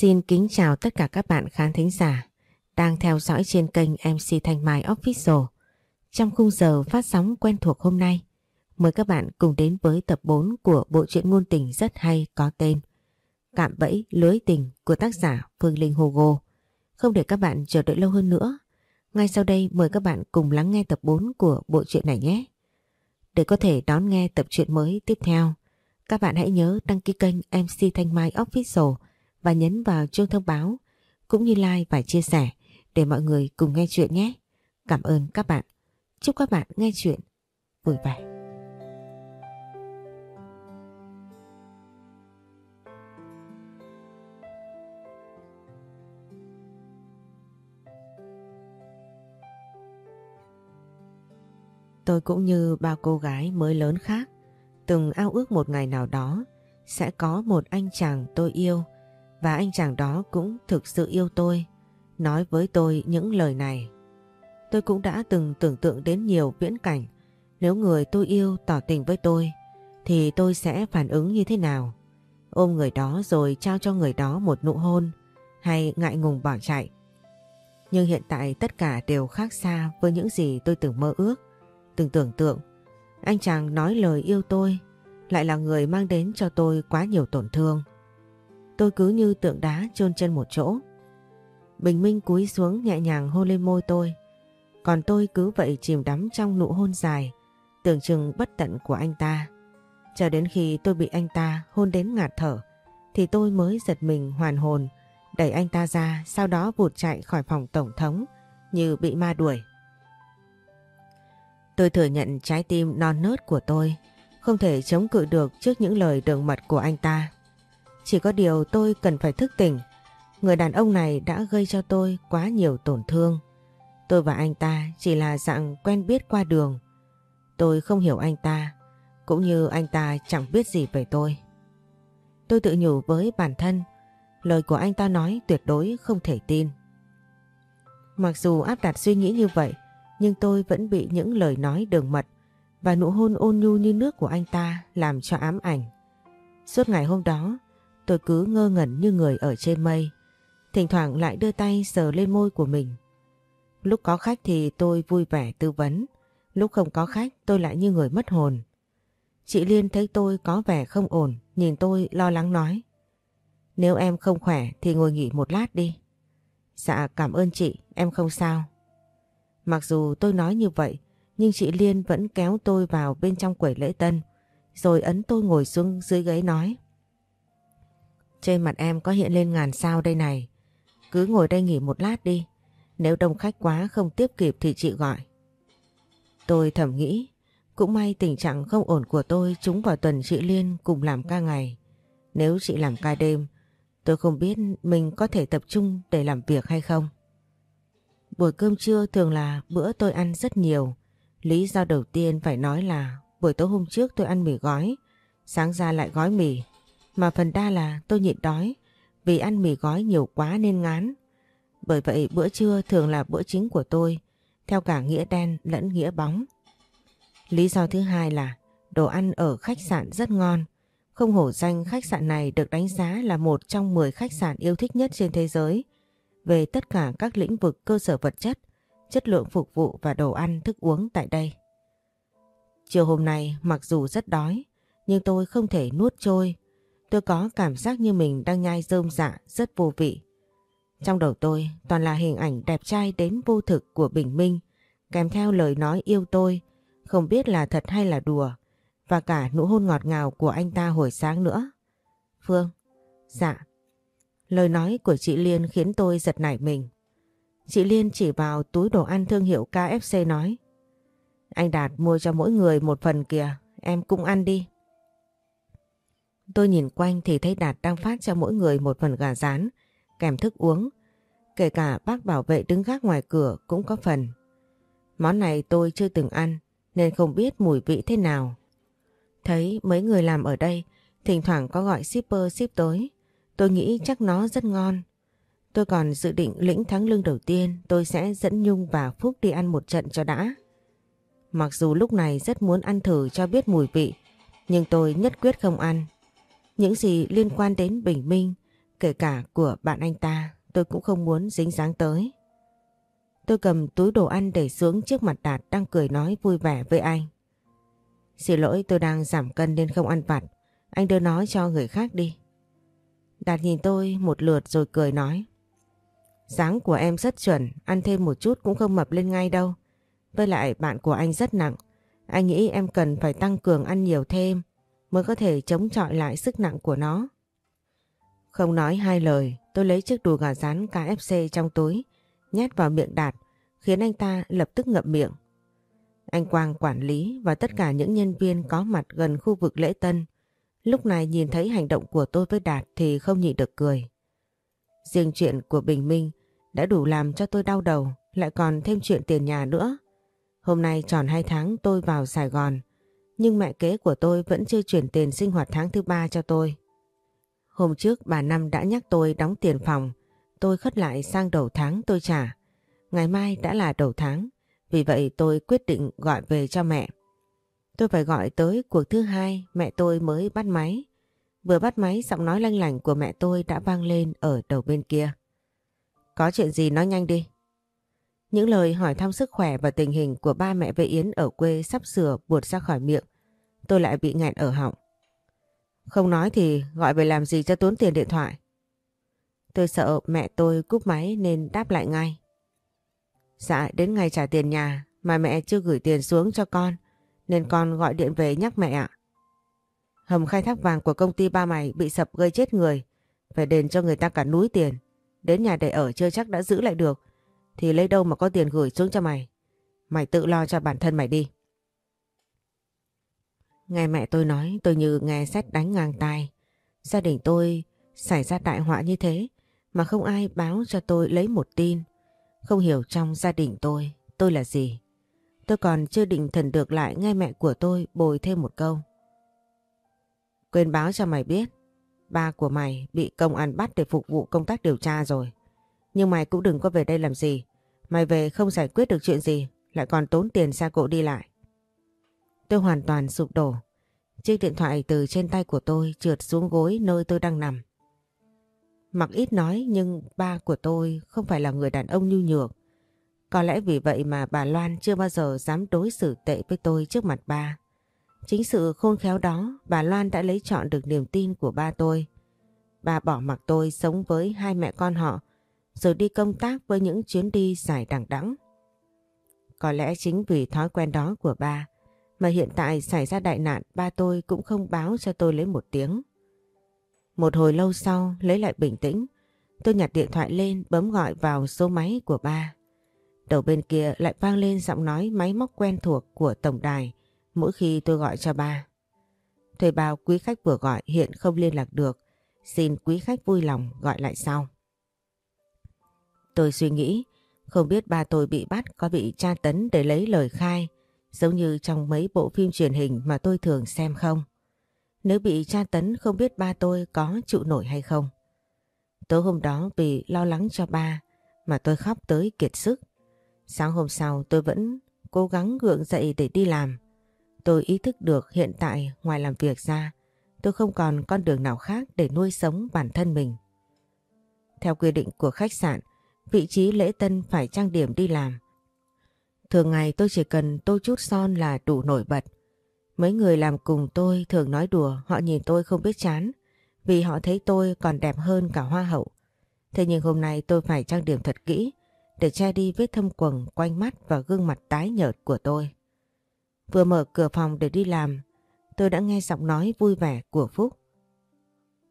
Xin kính chào tất cả các bạn khán thính giả đang theo dõi trên kênh MC Thanh Mai Official. Trong khung giờ phát sóng quen thuộc hôm nay, mời các bạn cùng đến với tập 4 của bộ truyện ngôn tình rất hay có tên Cạm bẫy lưới tình của tác giả Phương Linh Hugo. Không để các bạn chờ đợi lâu hơn nữa, ngay sau đây mời các bạn cùng lắng nghe tập 4 của bộ truyện này nhé. Để có thể đón nghe tập truyện mới tiếp theo, các bạn hãy nhớ đăng ký kênh MC Thanh Mai Official và nhấn vào chuông thông báo cũng như like và chia sẻ để mọi người cùng nghe chuyện nhé. Cảm ơn các bạn. Chúc các bạn nghe chuyện vui vẻ. Tôi cũng như bao cô gái mới lớn khác, từng ao ước một ngày nào đó sẽ có một anh chàng tôi yêu và anh chàng đó cũng thực sự yêu tôi, nói với tôi những lời này. Tôi cũng đã từng tưởng tượng đến nhiều viễn cảnh, nếu người tôi yêu tỏ tình với tôi, thì tôi sẽ phản ứng như thế nào? Ôm người đó rồi trao cho người đó một nụ hôn, hay ngại ngùng bỏ chạy. Nhưng hiện tại tất cả đều khác xa với những gì tôi từng mơ ước, từng tưởng tượng. Anh chàng nói lời yêu tôi, lại là người mang đến cho tôi quá nhiều tổn thương. Tôi cứ như tượng đá chôn chân một chỗ. Bình Minh cúi xuống nhẹ nhàng hôn lên môi tôi. Còn tôi cứ vậy chìm đắm trong nụ hôn dài, tưởng chừng bất tận của anh ta. Cho đến khi tôi bị anh ta hôn đến ngạt thở, thì tôi mới giật mình hoàn hồn, đẩy anh ta ra, sau đó vụt chạy khỏi phòng tổng thống như bị ma đuổi. Tôi thừa nhận trái tim non nớt của tôi, không thể chống cự được trước những lời đường mật của anh ta. Chỉ có điều tôi cần phải thức tỉnh. Người đàn ông này đã gây cho tôi quá nhiều tổn thương. Tôi và anh ta chỉ là dạng quen biết qua đường. Tôi không hiểu anh ta, cũng như anh ta chẳng biết gì về tôi. Tôi tự nhủ với bản thân, lời của anh ta nói tuyệt đối không thể tin. Mặc dù áp đặt suy nghĩ như vậy, nhưng tôi vẫn bị những lời nói đường mật và nụ hôn ôn nhu như nước của anh ta làm cho ám ảnh. Suốt ngày hôm đó, Tôi cứ ngơ ngẩn như người ở trên mây, thỉnh thoảng lại đưa tay sờ lên môi của mình. Lúc có khách thì tôi vui vẻ tư vấn, lúc không có khách tôi lại như người mất hồn. Chị Liên thấy tôi có vẻ không ổn, nhìn tôi lo lắng nói. Nếu em không khỏe thì ngồi nghỉ một lát đi. Dạ cảm ơn chị, em không sao. Mặc dù tôi nói như vậy, nhưng chị Liên vẫn kéo tôi vào bên trong quầy lễ tân, rồi ấn tôi ngồi xuống dưới ghế nói. Trên mặt em có hiện lên ngàn sao đây này. Cứ ngồi đây nghỉ một lát đi. Nếu đông khách quá không tiếp kịp thì chị gọi. Tôi thầm nghĩ, cũng may tình trạng không ổn của tôi trúng vào tuần chị Liên cùng làm ca ngày. Nếu chị làm ca đêm, tôi không biết mình có thể tập trung để làm việc hay không. Buổi cơm trưa thường là bữa tôi ăn rất nhiều. Lý do đầu tiên phải nói là buổi tối hôm trước tôi ăn mì gói, sáng ra lại gói mì. Mà phần đa là tôi nhịn đói vì ăn mì gói nhiều quá nên ngán. Bởi vậy bữa trưa thường là bữa chính của tôi, theo cả nghĩa đen lẫn nghĩa bóng. Lý do thứ hai là đồ ăn ở khách sạn rất ngon. Không hổ danh khách sạn này được đánh giá là một trong 10 khách sạn yêu thích nhất trên thế giới về tất cả các lĩnh vực cơ sở vật chất, chất lượng phục vụ và đồ ăn thức uống tại đây. Chiều hôm nay mặc dù rất đói nhưng tôi không thể nuốt trôi Tôi có cảm giác như mình đang nhai rơm dạ rất vô vị. Trong đầu tôi toàn là hình ảnh đẹp trai đến vô thực của Bình Minh kèm theo lời nói yêu tôi không biết là thật hay là đùa và cả nụ hôn ngọt ngào của anh ta hồi sáng nữa. Phương, dạ. Lời nói của chị Liên khiến tôi giật nảy mình. Chị Liên chỉ vào túi đồ ăn thương hiệu KFC nói Anh Đạt mua cho mỗi người một phần kìa, em cũng ăn đi. Tôi nhìn quanh thì thấy Đạt đang phát cho mỗi người một phần gà rán, kèm thức uống. Kể cả bác bảo vệ đứng gác ngoài cửa cũng có phần. Món này tôi chưa từng ăn nên không biết mùi vị thế nào. Thấy mấy người làm ở đây thỉnh thoảng có gọi shipper ship tới. Tôi nghĩ chắc nó rất ngon. Tôi còn dự định lĩnh tháng lương đầu tiên tôi sẽ dẫn Nhung và Phúc đi ăn một trận cho đã. Mặc dù lúc này rất muốn ăn thử cho biết mùi vị nhưng tôi nhất quyết không ăn những gì liên quan đến Bình Minh kể cả của bạn anh ta tôi cũng không muốn dính dáng tới. Tôi cầm túi đồ ăn để xuống trước mặt Đạt đang cười nói vui vẻ với anh. Xin lỗi tôi đang giảm cân nên không ăn vặt. Anh đưa nó cho người khác đi. Đạt nhìn tôi một lượt rồi cười nói. dáng của em rất chuẩn, ăn thêm một chút cũng không mập lên ngay đâu. Với lại bạn của anh rất nặng. Anh nghĩ em cần phải tăng cường ăn nhiều thêm mới có thể chống chọi lại sức nặng của nó. Không nói hai lời, tôi lấy chiếc đùi gà rán KFC trong túi, nhét vào miệng Đạt, khiến anh ta lập tức ngậm miệng. Anh Quang quản lý và tất cả những nhân viên có mặt gần khu vực lễ tân, lúc này nhìn thấy hành động của tôi với Đạt thì không nhịn được cười. Riêng chuyện của Bình Minh đã đủ làm cho tôi đau đầu, lại còn thêm chuyện tiền nhà nữa. Hôm nay tròn 2 tháng tôi vào Sài Gòn, nhưng mẹ kế của tôi vẫn chưa chuyển tiền sinh hoạt tháng thứ ba cho tôi. Hôm trước bà Năm đã nhắc tôi đóng tiền phòng, tôi khất lại sang đầu tháng tôi trả. Ngày mai đã là đầu tháng, vì vậy tôi quyết định gọi về cho mẹ. Tôi phải gọi tới cuộc thứ hai mẹ tôi mới bắt máy. Vừa bắt máy giọng nói lanh lành của mẹ tôi đã vang lên ở đầu bên kia. Có chuyện gì nói nhanh đi. Những lời hỏi thăm sức khỏe và tình hình của ba mẹ vệ Yến ở quê sắp sửa buột ra khỏi miệng. Tôi lại bị nghẹn ở họng. Không nói thì gọi về làm gì cho tốn tiền điện thoại. Tôi sợ mẹ tôi cúp máy nên đáp lại ngay. Dạ đến ngày trả tiền nhà mà mẹ chưa gửi tiền xuống cho con, nên con gọi điện về nhắc mẹ ạ. Hầm khai thác vàng của công ty ba mày bị sập gây chết người. Phải đền cho người ta cả núi tiền. Đến nhà để ở chưa chắc đã giữ lại được. Thì lấy đâu mà có tiền gửi xuống cho mày. Mày tự lo cho bản thân mày đi. Nghe mẹ tôi nói tôi như nghe xét đánh ngang tai. Gia đình tôi xảy ra đại họa như thế mà không ai báo cho tôi lấy một tin. Không hiểu trong gia đình tôi, tôi là gì. Tôi còn chưa định thần được lại nghe mẹ của tôi bồi thêm một câu. Quên báo cho mày biết, ba của mày bị công an bắt để phục vụ công tác điều tra rồi. Nhưng mày cũng đừng có về đây làm gì. Mày về không giải quyết được chuyện gì, lại còn tốn tiền xe cộ đi lại. Tôi hoàn toàn sụp đổ. Chiếc điện thoại từ trên tay của tôi trượt xuống gối nơi tôi đang nằm. Mặc ít nói nhưng ba của tôi không phải là người đàn ông nhu nhược. Có lẽ vì vậy mà bà Loan chưa bao giờ dám đối xử tệ với tôi trước mặt ba. Chính sự khôn khéo đó bà Loan đã lấy chọn được niềm tin của ba tôi. Bà bỏ mặc tôi sống với hai mẹ con họ rồi đi công tác với những chuyến đi dài đằng đẵng. Có lẽ chính vì thói quen đó của ba mà hiện tại xảy ra đại nạn ba tôi cũng không báo cho tôi lấy một tiếng. Một hồi lâu sau lấy lại bình tĩnh, tôi nhặt điện thoại lên bấm gọi vào số máy của ba. Đầu bên kia lại vang lên giọng nói máy móc quen thuộc của tổng đài mỗi khi tôi gọi cho ba. Thuê bao quý khách vừa gọi hiện không liên lạc được, xin quý khách vui lòng gọi lại sau. Tôi suy nghĩ, không biết ba tôi bị bắt có bị tra tấn để lấy lời khai, giống như trong mấy bộ phim truyền hình mà tôi thường xem không. Nếu bị tra tấn không biết ba tôi có chịu nổi hay không. Tối hôm đó vì lo lắng cho ba mà tôi khóc tới kiệt sức. Sáng hôm sau tôi vẫn cố gắng gượng dậy để đi làm. Tôi ý thức được hiện tại ngoài làm việc ra tôi không còn con đường nào khác để nuôi sống bản thân mình. Theo quy định của khách sạn, vị trí lễ tân phải trang điểm đi làm. Thường ngày tôi chỉ cần tô chút son là đủ nổi bật. Mấy người làm cùng tôi thường nói đùa họ nhìn tôi không biết chán vì họ thấy tôi còn đẹp hơn cả hoa hậu. Thế nhưng hôm nay tôi phải trang điểm thật kỹ để che đi vết thâm quầng quanh mắt và gương mặt tái nhợt của tôi. Vừa mở cửa phòng để đi làm, tôi đã nghe giọng nói vui vẻ của Phúc.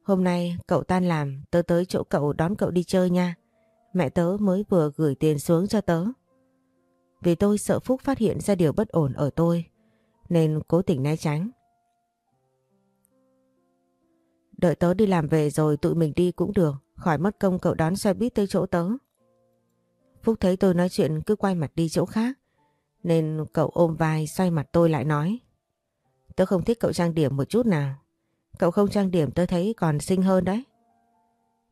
Hôm nay cậu tan làm, tớ tới chỗ cậu đón cậu đi chơi nha. Mẹ tớ mới vừa gửi tiền xuống cho tớ. Vì tôi sợ Phúc phát hiện ra điều bất ổn ở tôi, nên cố tình né tránh. Đợi tớ đi làm về rồi tụi mình đi cũng được, khỏi mất công cậu đón xe buýt tới chỗ tớ. Phúc thấy tôi nói chuyện cứ quay mặt đi chỗ khác, nên cậu ôm vai xoay mặt tôi lại nói. Tớ không thích cậu trang điểm một chút nào. Cậu không trang điểm tớ thấy còn xinh hơn đấy.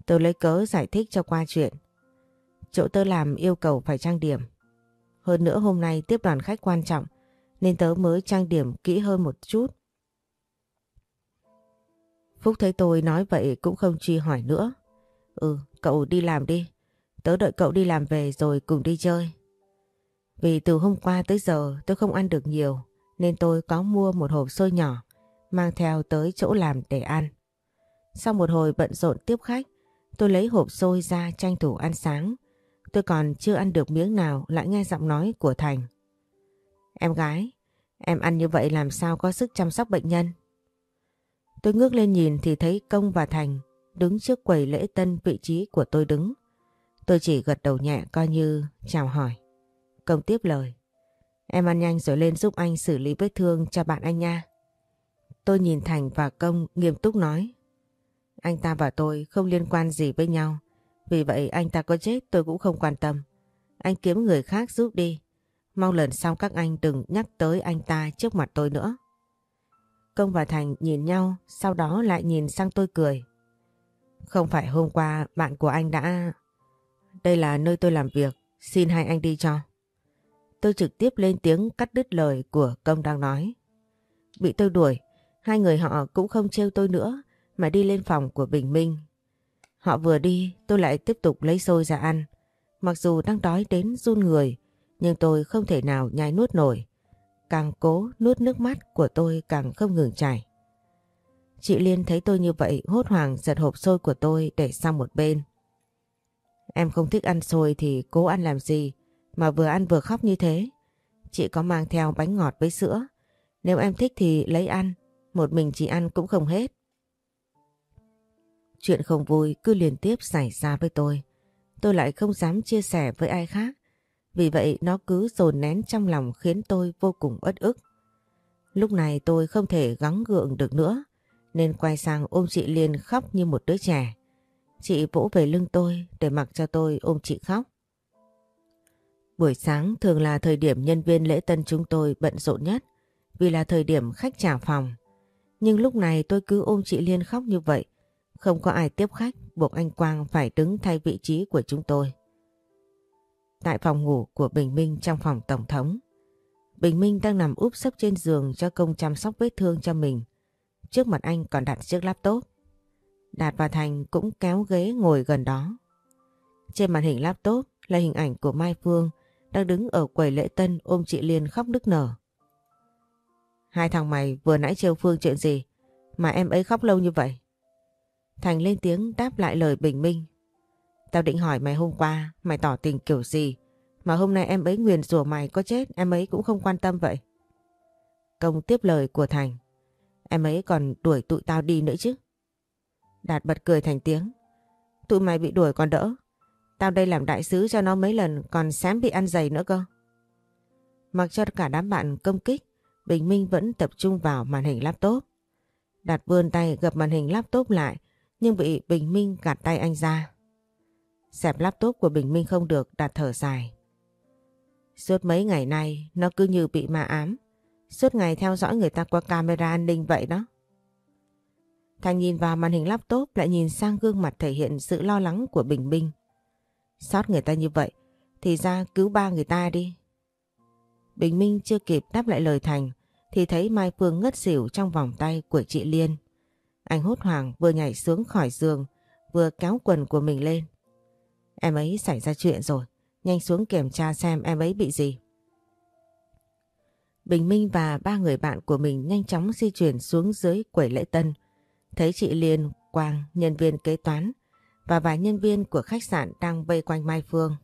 Tôi lấy cớ giải thích cho qua chuyện. Chỗ tớ làm yêu cầu phải trang điểm. Hơn nữa hôm nay tiếp đoàn khách quan trọng nên tớ mới trang điểm kỹ hơn một chút. Phúc thấy tôi nói vậy cũng không truy hỏi nữa. Ừ, cậu đi làm đi. Tớ đợi cậu đi làm về rồi cùng đi chơi. Vì từ hôm qua tới giờ tôi không ăn được nhiều nên tôi có mua một hộp xôi nhỏ mang theo tới chỗ làm để ăn. Sau một hồi bận rộn tiếp khách, tôi lấy hộp xôi ra tranh thủ ăn sáng. Tôi còn chưa ăn được miếng nào lại nghe giọng nói của Thành. Em gái, em ăn như vậy làm sao có sức chăm sóc bệnh nhân? Tôi ngước lên nhìn thì thấy Công và Thành đứng trước quầy lễ tân vị trí của tôi đứng. Tôi chỉ gật đầu nhẹ coi như chào hỏi. Công tiếp lời. Em ăn nhanh rồi lên giúp anh xử lý vết thương cho bạn anh nha. Tôi nhìn Thành và Công nghiêm túc nói. Anh ta và tôi không liên quan gì với nhau. Vì vậy anh ta có chết tôi cũng không quan tâm. Anh kiếm người khác giúp đi. Mong lần sau các anh đừng nhắc tới anh ta trước mặt tôi nữa. Công và Thành nhìn nhau, sau đó lại nhìn sang tôi cười. Không phải hôm qua bạn của anh đã... Đây là nơi tôi làm việc, xin hai anh đi cho. Tôi trực tiếp lên tiếng cắt đứt lời của công đang nói. Bị tôi đuổi, hai người họ cũng không trêu tôi nữa mà đi lên phòng của Bình Minh. Họ vừa đi tôi lại tiếp tục lấy xôi ra ăn. Mặc dù đang đói đến run người nhưng tôi không thể nào nhai nuốt nổi. Càng cố nuốt nước mắt của tôi càng không ngừng chảy. Chị Liên thấy tôi như vậy hốt hoảng giật hộp xôi của tôi để sang một bên. Em không thích ăn xôi thì cố ăn làm gì mà vừa ăn vừa khóc như thế. Chị có mang theo bánh ngọt với sữa. Nếu em thích thì lấy ăn, một mình chị ăn cũng không hết. Chuyện không vui cứ liên tiếp xảy ra với tôi. Tôi lại không dám chia sẻ với ai khác. Vì vậy nó cứ dồn nén trong lòng khiến tôi vô cùng uất ức. Lúc này tôi không thể gắng gượng được nữa, nên quay sang ôm chị Liên khóc như một đứa trẻ. Chị vỗ về lưng tôi để mặc cho tôi ôm chị khóc. Buổi sáng thường là thời điểm nhân viên lễ tân chúng tôi bận rộn nhất, vì là thời điểm khách trả phòng. Nhưng lúc này tôi cứ ôm chị Liên khóc như vậy. Không có ai tiếp khách, buộc anh Quang phải đứng thay vị trí của chúng tôi. Tại phòng ngủ của Bình Minh trong phòng tổng thống. Bình Minh đang nằm úp sấp trên giường cho công chăm sóc vết thương cho mình. Trước mặt anh còn đặt chiếc laptop. Đạt và Thành cũng kéo ghế ngồi gần đó. Trên màn hình laptop là hình ảnh của Mai Phương đang đứng ở quầy lễ tân ôm chị Liên khóc nức nở. Hai thằng mày vừa nãy trêu Phương chuyện gì mà em ấy khóc lâu như vậy? Thành lên tiếng đáp lại lời bình minh. Tao định hỏi mày hôm qua mày tỏ tình kiểu gì mà hôm nay em ấy nguyền rủa mày có chết em ấy cũng không quan tâm vậy. Công tiếp lời của Thành. Em ấy còn đuổi tụi tao đi nữa chứ. Đạt bật cười thành tiếng. Tụi mày bị đuổi còn đỡ. Tao đây làm đại sứ cho nó mấy lần còn xém bị ăn giày nữa cơ. Mặc cho cả đám bạn công kích, Bình Minh vẫn tập trung vào màn hình laptop. Đạt vươn tay gập màn hình laptop lại nhưng bị Bình Minh gạt tay anh ra. Xẹp laptop của Bình Minh không được Đạt thở dài. Suốt mấy ngày nay, nó cứ như bị ma ám. Suốt ngày theo dõi người ta qua camera an ninh vậy đó. Thành nhìn vào màn hình laptop lại nhìn sang gương mặt thể hiện sự lo lắng của Bình Minh. Sót người ta như vậy, thì ra cứu ba người ta đi. Bình Minh chưa kịp đáp lại lời Thành, thì thấy Mai Phương ngất xỉu trong vòng tay của chị Liên. Anh hốt hoảng vừa nhảy xuống khỏi giường vừa kéo quần của mình lên. Em ấy xảy ra chuyện rồi, nhanh xuống kiểm tra xem em ấy bị gì. Bình Minh và ba người bạn của mình nhanh chóng di chuyển xuống dưới quầy lễ tân. Thấy chị Liên, Quang, nhân viên kế toán và vài nhân viên của khách sạn đang vây quanh Mai Phương.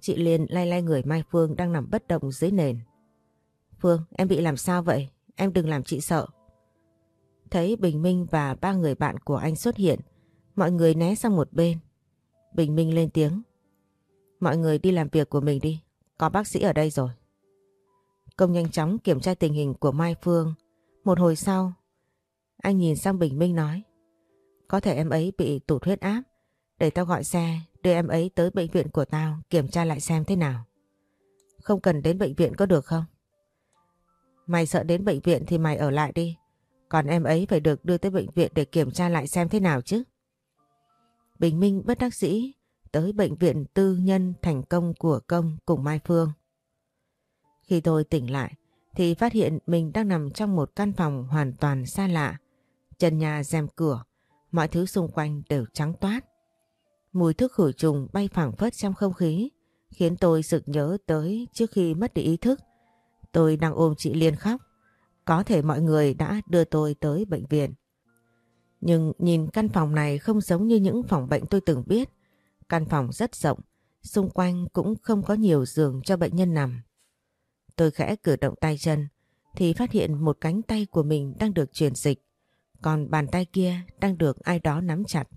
Chị Liên lay lay người Mai Phương đang nằm bất động dưới nền. Phương, em bị làm sao vậy? Em đừng làm chị sợ. Thấy Bình Minh và ba người bạn của anh xuất hiện, mọi người né sang một bên. Bình Minh lên tiếng. Mọi người đi làm việc của mình đi, có bác sĩ ở đây rồi. Công nhanh chóng kiểm tra tình hình của Mai Phương. Một hồi sau, anh nhìn sang Bình Minh nói. Có thể em ấy bị tụt huyết áp. Để tao gọi xe đưa em ấy tới bệnh viện của tao kiểm tra lại xem thế nào. Không cần đến bệnh viện có được không? Mày sợ đến bệnh viện thì mày ở lại đi. Còn em ấy phải được đưa tới bệnh viện để kiểm tra lại xem thế nào chứ. Bình Minh bất đắc dĩ tới bệnh viện tư nhân thành công của công cùng Mai Phương. Khi tôi tỉnh lại thì phát hiện mình đang nằm trong một căn phòng hoàn toàn xa lạ. Trần nhà rèm cửa, mọi thứ xung quanh đều trắng toát. Mùi thức khử trùng bay phảng phất trong không khí, khiến tôi sực nhớ tới trước khi mất đi ý thức. Tôi đang ôm chị Liên khóc. Có thể mọi người đã đưa tôi tới bệnh viện. Nhưng nhìn căn phòng này không giống như những phòng bệnh tôi từng biết. Căn phòng rất rộng, xung quanh cũng không có nhiều giường cho bệnh nhân nằm. Tôi khẽ cử động tay chân thì phát hiện một cánh tay của mình đang được truyền dịch, còn bàn tay kia đang được ai đó nắm chặt.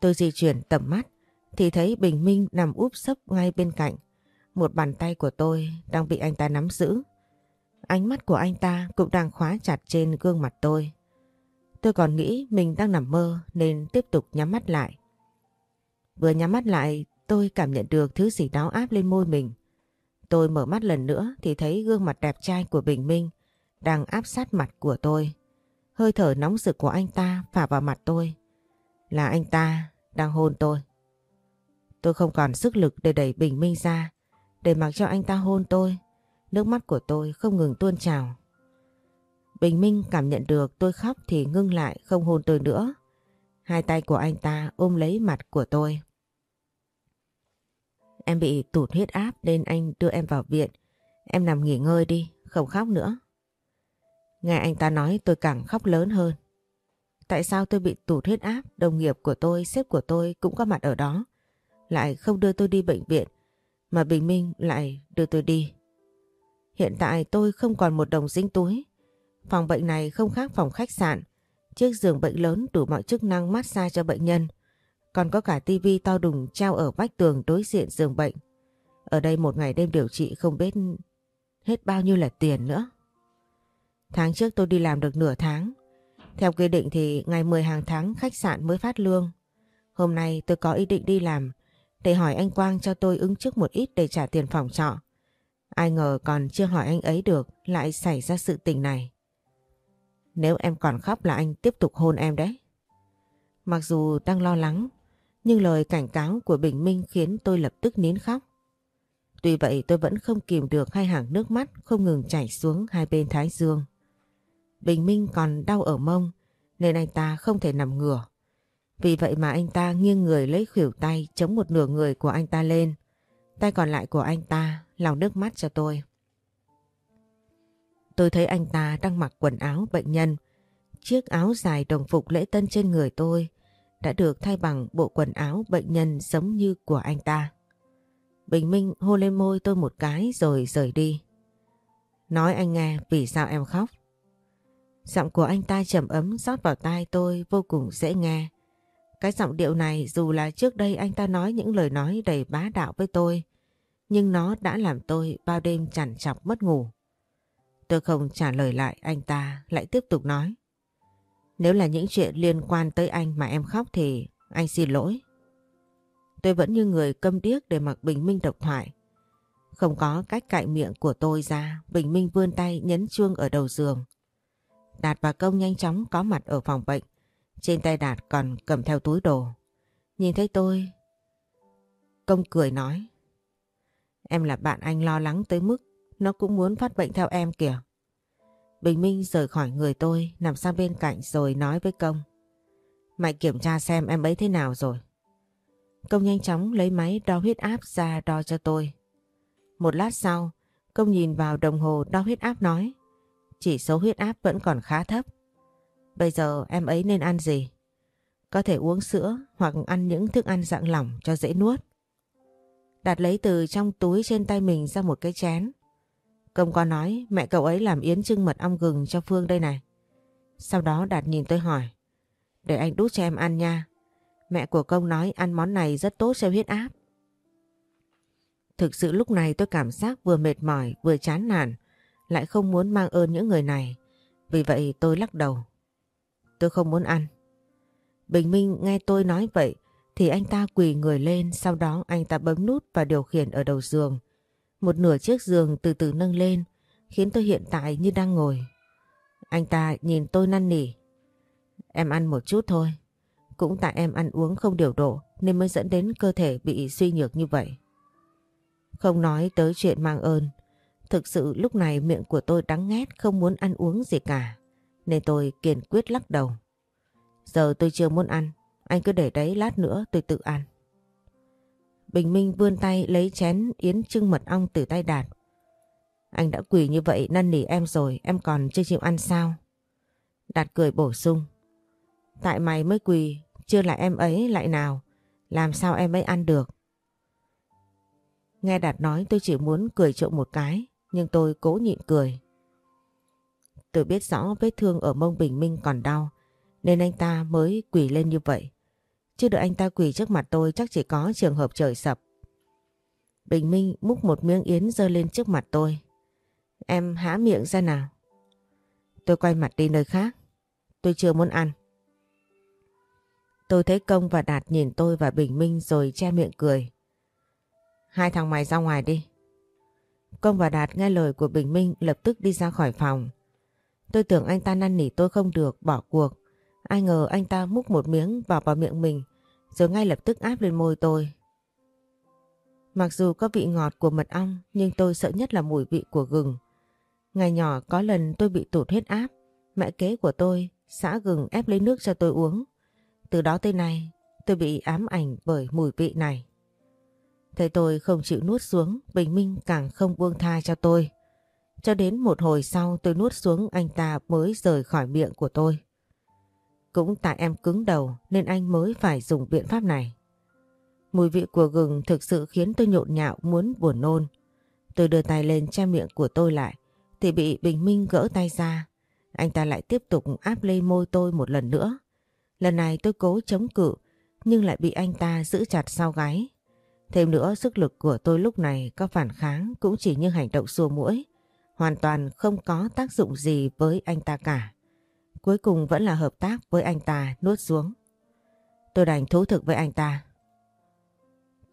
Tôi di chuyển tầm mắt thì thấy Bình Minh nằm úp sấp ngay bên cạnh. Một bàn tay của tôi đang bị anh ta nắm giữ. Ánh mắt của anh ta cũng đang khóa chặt trên gương mặt tôi. Tôi còn nghĩ mình đang nằm mơ nên tiếp tục nhắm mắt lại. Vừa nhắm mắt lại tôi cảm nhận được thứ gì đó áp lên môi mình. Tôi mở mắt lần nữa thì thấy gương mặt đẹp trai của Bình Minh đang áp sát mặt của tôi. Hơi thở nóng rực của anh ta phả vào mặt tôi. Là anh ta đang hôn tôi. Tôi không còn sức lực để đẩy Bình Minh ra, để mặc cho anh ta hôn tôi. Nước mắt của tôi không ngừng tuôn trào. Bình Minh cảm nhận được tôi khóc thì ngưng lại không hôn tôi nữa. Hai tay của anh ta ôm lấy mặt của tôi. Em bị tụt huyết áp nên anh đưa em vào viện. Em nằm nghỉ ngơi đi, không khóc nữa. Nghe anh ta nói tôi càng khóc lớn hơn. Tại sao tôi bị tụt huyết áp, đồng nghiệp của tôi, sếp của tôi cũng có mặt ở đó. Lại không đưa tôi đi bệnh viện, mà Bình Minh lại đưa tôi đi. Hiện tại tôi không còn một đồng dính túi. Phòng bệnh này không khác phòng khách sạn. Chiếc giường bệnh lớn đủ mọi chức năng massage cho bệnh nhân. Còn có cả tivi to đùng treo ở vách tường đối diện giường bệnh. Ở đây một ngày đêm điều trị không biết hết bao nhiêu là tiền nữa. Tháng trước tôi đi làm được nửa tháng. Theo quy định thì ngày 10 hàng tháng khách sạn mới phát lương. Hôm nay tôi có ý định đi làm để hỏi anh Quang cho tôi ứng trước một ít để trả tiền phòng trọ. Ai ngờ còn chưa hỏi anh ấy được lại xảy ra sự tình này. Nếu em còn khóc là anh tiếp tục hôn em đấy. Mặc dù đang lo lắng, nhưng lời cảnh cáo của Bình Minh khiến tôi lập tức nín khóc. Tuy vậy tôi vẫn không kìm được hai hàng nước mắt không ngừng chảy xuống hai bên thái dương. Bình Minh còn đau ở mông nên anh ta không thể nằm ngửa. Vì vậy mà anh ta nghiêng người lấy khuỷu tay chống một nửa người của anh ta lên. Tay còn lại của anh ta lau nước mắt cho tôi. Tôi thấy anh ta đang mặc quần áo bệnh nhân. Chiếc áo dài đồng phục lễ tân trên người tôi đã được thay bằng bộ quần áo bệnh nhân giống như của anh ta. Bình Minh hôn lên môi tôi một cái rồi rời đi. Nói anh nghe vì sao em khóc. Giọng của anh ta trầm ấm rót vào tai tôi vô cùng dễ nghe. Cái giọng điệu này dù là trước đây anh ta nói những lời nói đầy bá đạo với tôi, nhưng nó đã làm tôi bao đêm chằn chọc mất ngủ. Tôi không trả lời lại anh ta lại tiếp tục nói. Nếu là những chuyện liên quan tới anh mà em khóc thì anh xin lỗi. Tôi vẫn như người câm điếc để mặc Bình Minh độc thoại. Không có cách cạy miệng của tôi ra, Bình Minh vươn tay nhấn chuông ở đầu giường. Đạt và Công nhanh chóng có mặt ở phòng bệnh. Trên tay Đạt còn cầm theo túi đồ. Nhìn thấy tôi, Công cười nói. Em là bạn anh lo lắng tới mức nó cũng muốn phát bệnh theo em kìa. Bình Minh rời khỏi người tôi, nằm sang bên cạnh rồi nói với Công. Mày kiểm tra xem em ấy thế nào rồi. Công nhanh chóng lấy máy đo huyết áp ra đo cho tôi. Một lát sau, Công nhìn vào đồng hồ đo huyết áp nói. Chỉ số huyết áp vẫn còn khá thấp. Bây giờ em ấy nên ăn gì? Có thể uống sữa hoặc ăn những thức ăn dạng lỏng cho dễ nuốt. Đạt lấy từ trong túi trên tay mình ra một cái chén. Công có nói, mẹ cậu ấy làm yến trưng mật ong gừng cho Phương đây này. Sau đó Đạt nhìn tôi hỏi. Để anh đút cho em ăn nha. Mẹ của công nói ăn món này rất tốt cho huyết áp. Thực sự lúc này tôi cảm giác vừa mệt mỏi, vừa chán nản. Lại không muốn mang ơn những người này. Vì vậy tôi lắc đầu. Tôi không muốn ăn. Bình Minh nghe tôi nói vậy thì anh ta quỳ người lên, sau đó anh ta bấm nút và điều khiển ở đầu giường. Một nửa chiếc giường từ từ nâng lên, khiến tôi hiện tại như đang ngồi. Anh ta nhìn tôi năn nỉ. Em ăn một chút thôi. Cũng tại em ăn uống không điều độ nên mới dẫn đến cơ thể bị suy nhược như vậy. Không nói tới chuyện mang ơn. Thực sự lúc này miệng của tôi đắng ngét, không muốn ăn uống gì cả. Nên tôi kiên quyết lắc đầu. Giờ tôi chưa muốn ăn. Anh cứ để đấy lát nữa tôi tự ăn. Bình Minh vươn tay lấy chén yến trưng mật ong từ tay Đạt. Anh đã quỳ như vậy năn nỉ em rồi, em còn chưa chịu ăn sao? Đạt cười bổ sung. Tại mày mới quỳ, chưa là em ấy lại nào, làm sao em ấy ăn được? Nghe Đạt nói tôi chỉ muốn cười trộm một cái, nhưng tôi cố nhịn cười. Tôi biết rõ vết thương ở mông Bình Minh còn đau, nên anh ta mới quỳ lên như vậy. Chứ đợi anh ta quỳ trước mặt tôi, chắc chỉ có trường hợp trời sập. Bình Minh múc một miếng yến dơ lên trước mặt tôi. Em há miệng ra nào. Tôi quay mặt đi nơi khác. Tôi chưa muốn ăn. Tôi thấy Công và Đạt nhìn tôi và Bình Minh rồi che miệng cười. Hai thằng mày ra ngoài đi. Công và Đạt nghe lời của Bình Minh lập tức đi ra khỏi phòng. Tôi tưởng anh ta năn nỉ tôi không được, bỏ cuộc. Ai ngờ anh ta múc một miếng vào vào miệng mình rồi ngay lập tức áp lên môi tôi. Mặc dù có vị ngọt của mật ong nhưng tôi sợ nhất là mùi vị của gừng. Ngày nhỏ có lần tôi bị tụt huyết áp, mẹ kế của tôi xã gừng ép lấy nước cho tôi uống. Từ đó tới nay tôi bị ám ảnh bởi mùi vị này. Thấy tôi không chịu nuốt xuống, Bình Minh càng không buông tha cho tôi. Cho đến một hồi sau tôi nuốt xuống anh ta mới rời khỏi miệng của tôi. Cũng tại em cứng đầu nên anh mới phải dùng biện pháp này. Mùi vị của gừng thực sự khiến tôi nhộn nhạo muốn buồn nôn. Tôi đưa tay lên che miệng của tôi lại, thì bị Bình Minh gỡ tay ra. Anh ta lại tiếp tục áp lên môi tôi một lần nữa. Lần này tôi cố chống cự, nhưng lại bị anh ta giữ chặt sau gáy. Thêm nữa, sức lực của tôi lúc này có phản kháng cũng chỉ như hành động xua mũi. Hoàn toàn không có tác dụng gì với anh ta cả. Cuối cùng vẫn là hợp tác với anh ta nuốt xuống. Tôi đành thú thực với anh ta.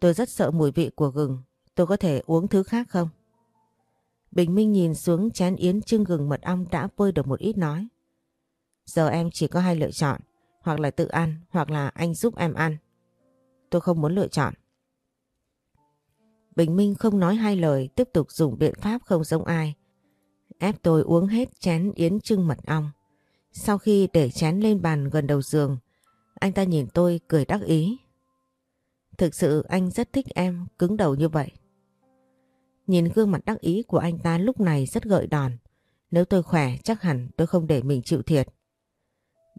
Tôi rất sợ mùi vị của gừng. Tôi có thể uống thứ khác không? Bình Minh nhìn xuống chén yến trưng gừng mật ong đã vơi được một ít nói. Giờ em chỉ có hai lựa chọn. Hoặc là tự ăn, hoặc là anh giúp em ăn. Tôi không muốn lựa chọn. Bình Minh không nói hai lời, tiếp tục dùng biện pháp không giống ai. Ép tôi uống hết chén yến trưng mật ong. Sau khi để chén lên bàn gần đầu giường, anh ta nhìn tôi cười đắc ý. Thực sự anh rất thích em cứng đầu như vậy. Nhìn gương mặt đắc ý của anh ta lúc này rất gợi đòn. Nếu tôi khỏe chắc hẳn tôi không để mình chịu thiệt.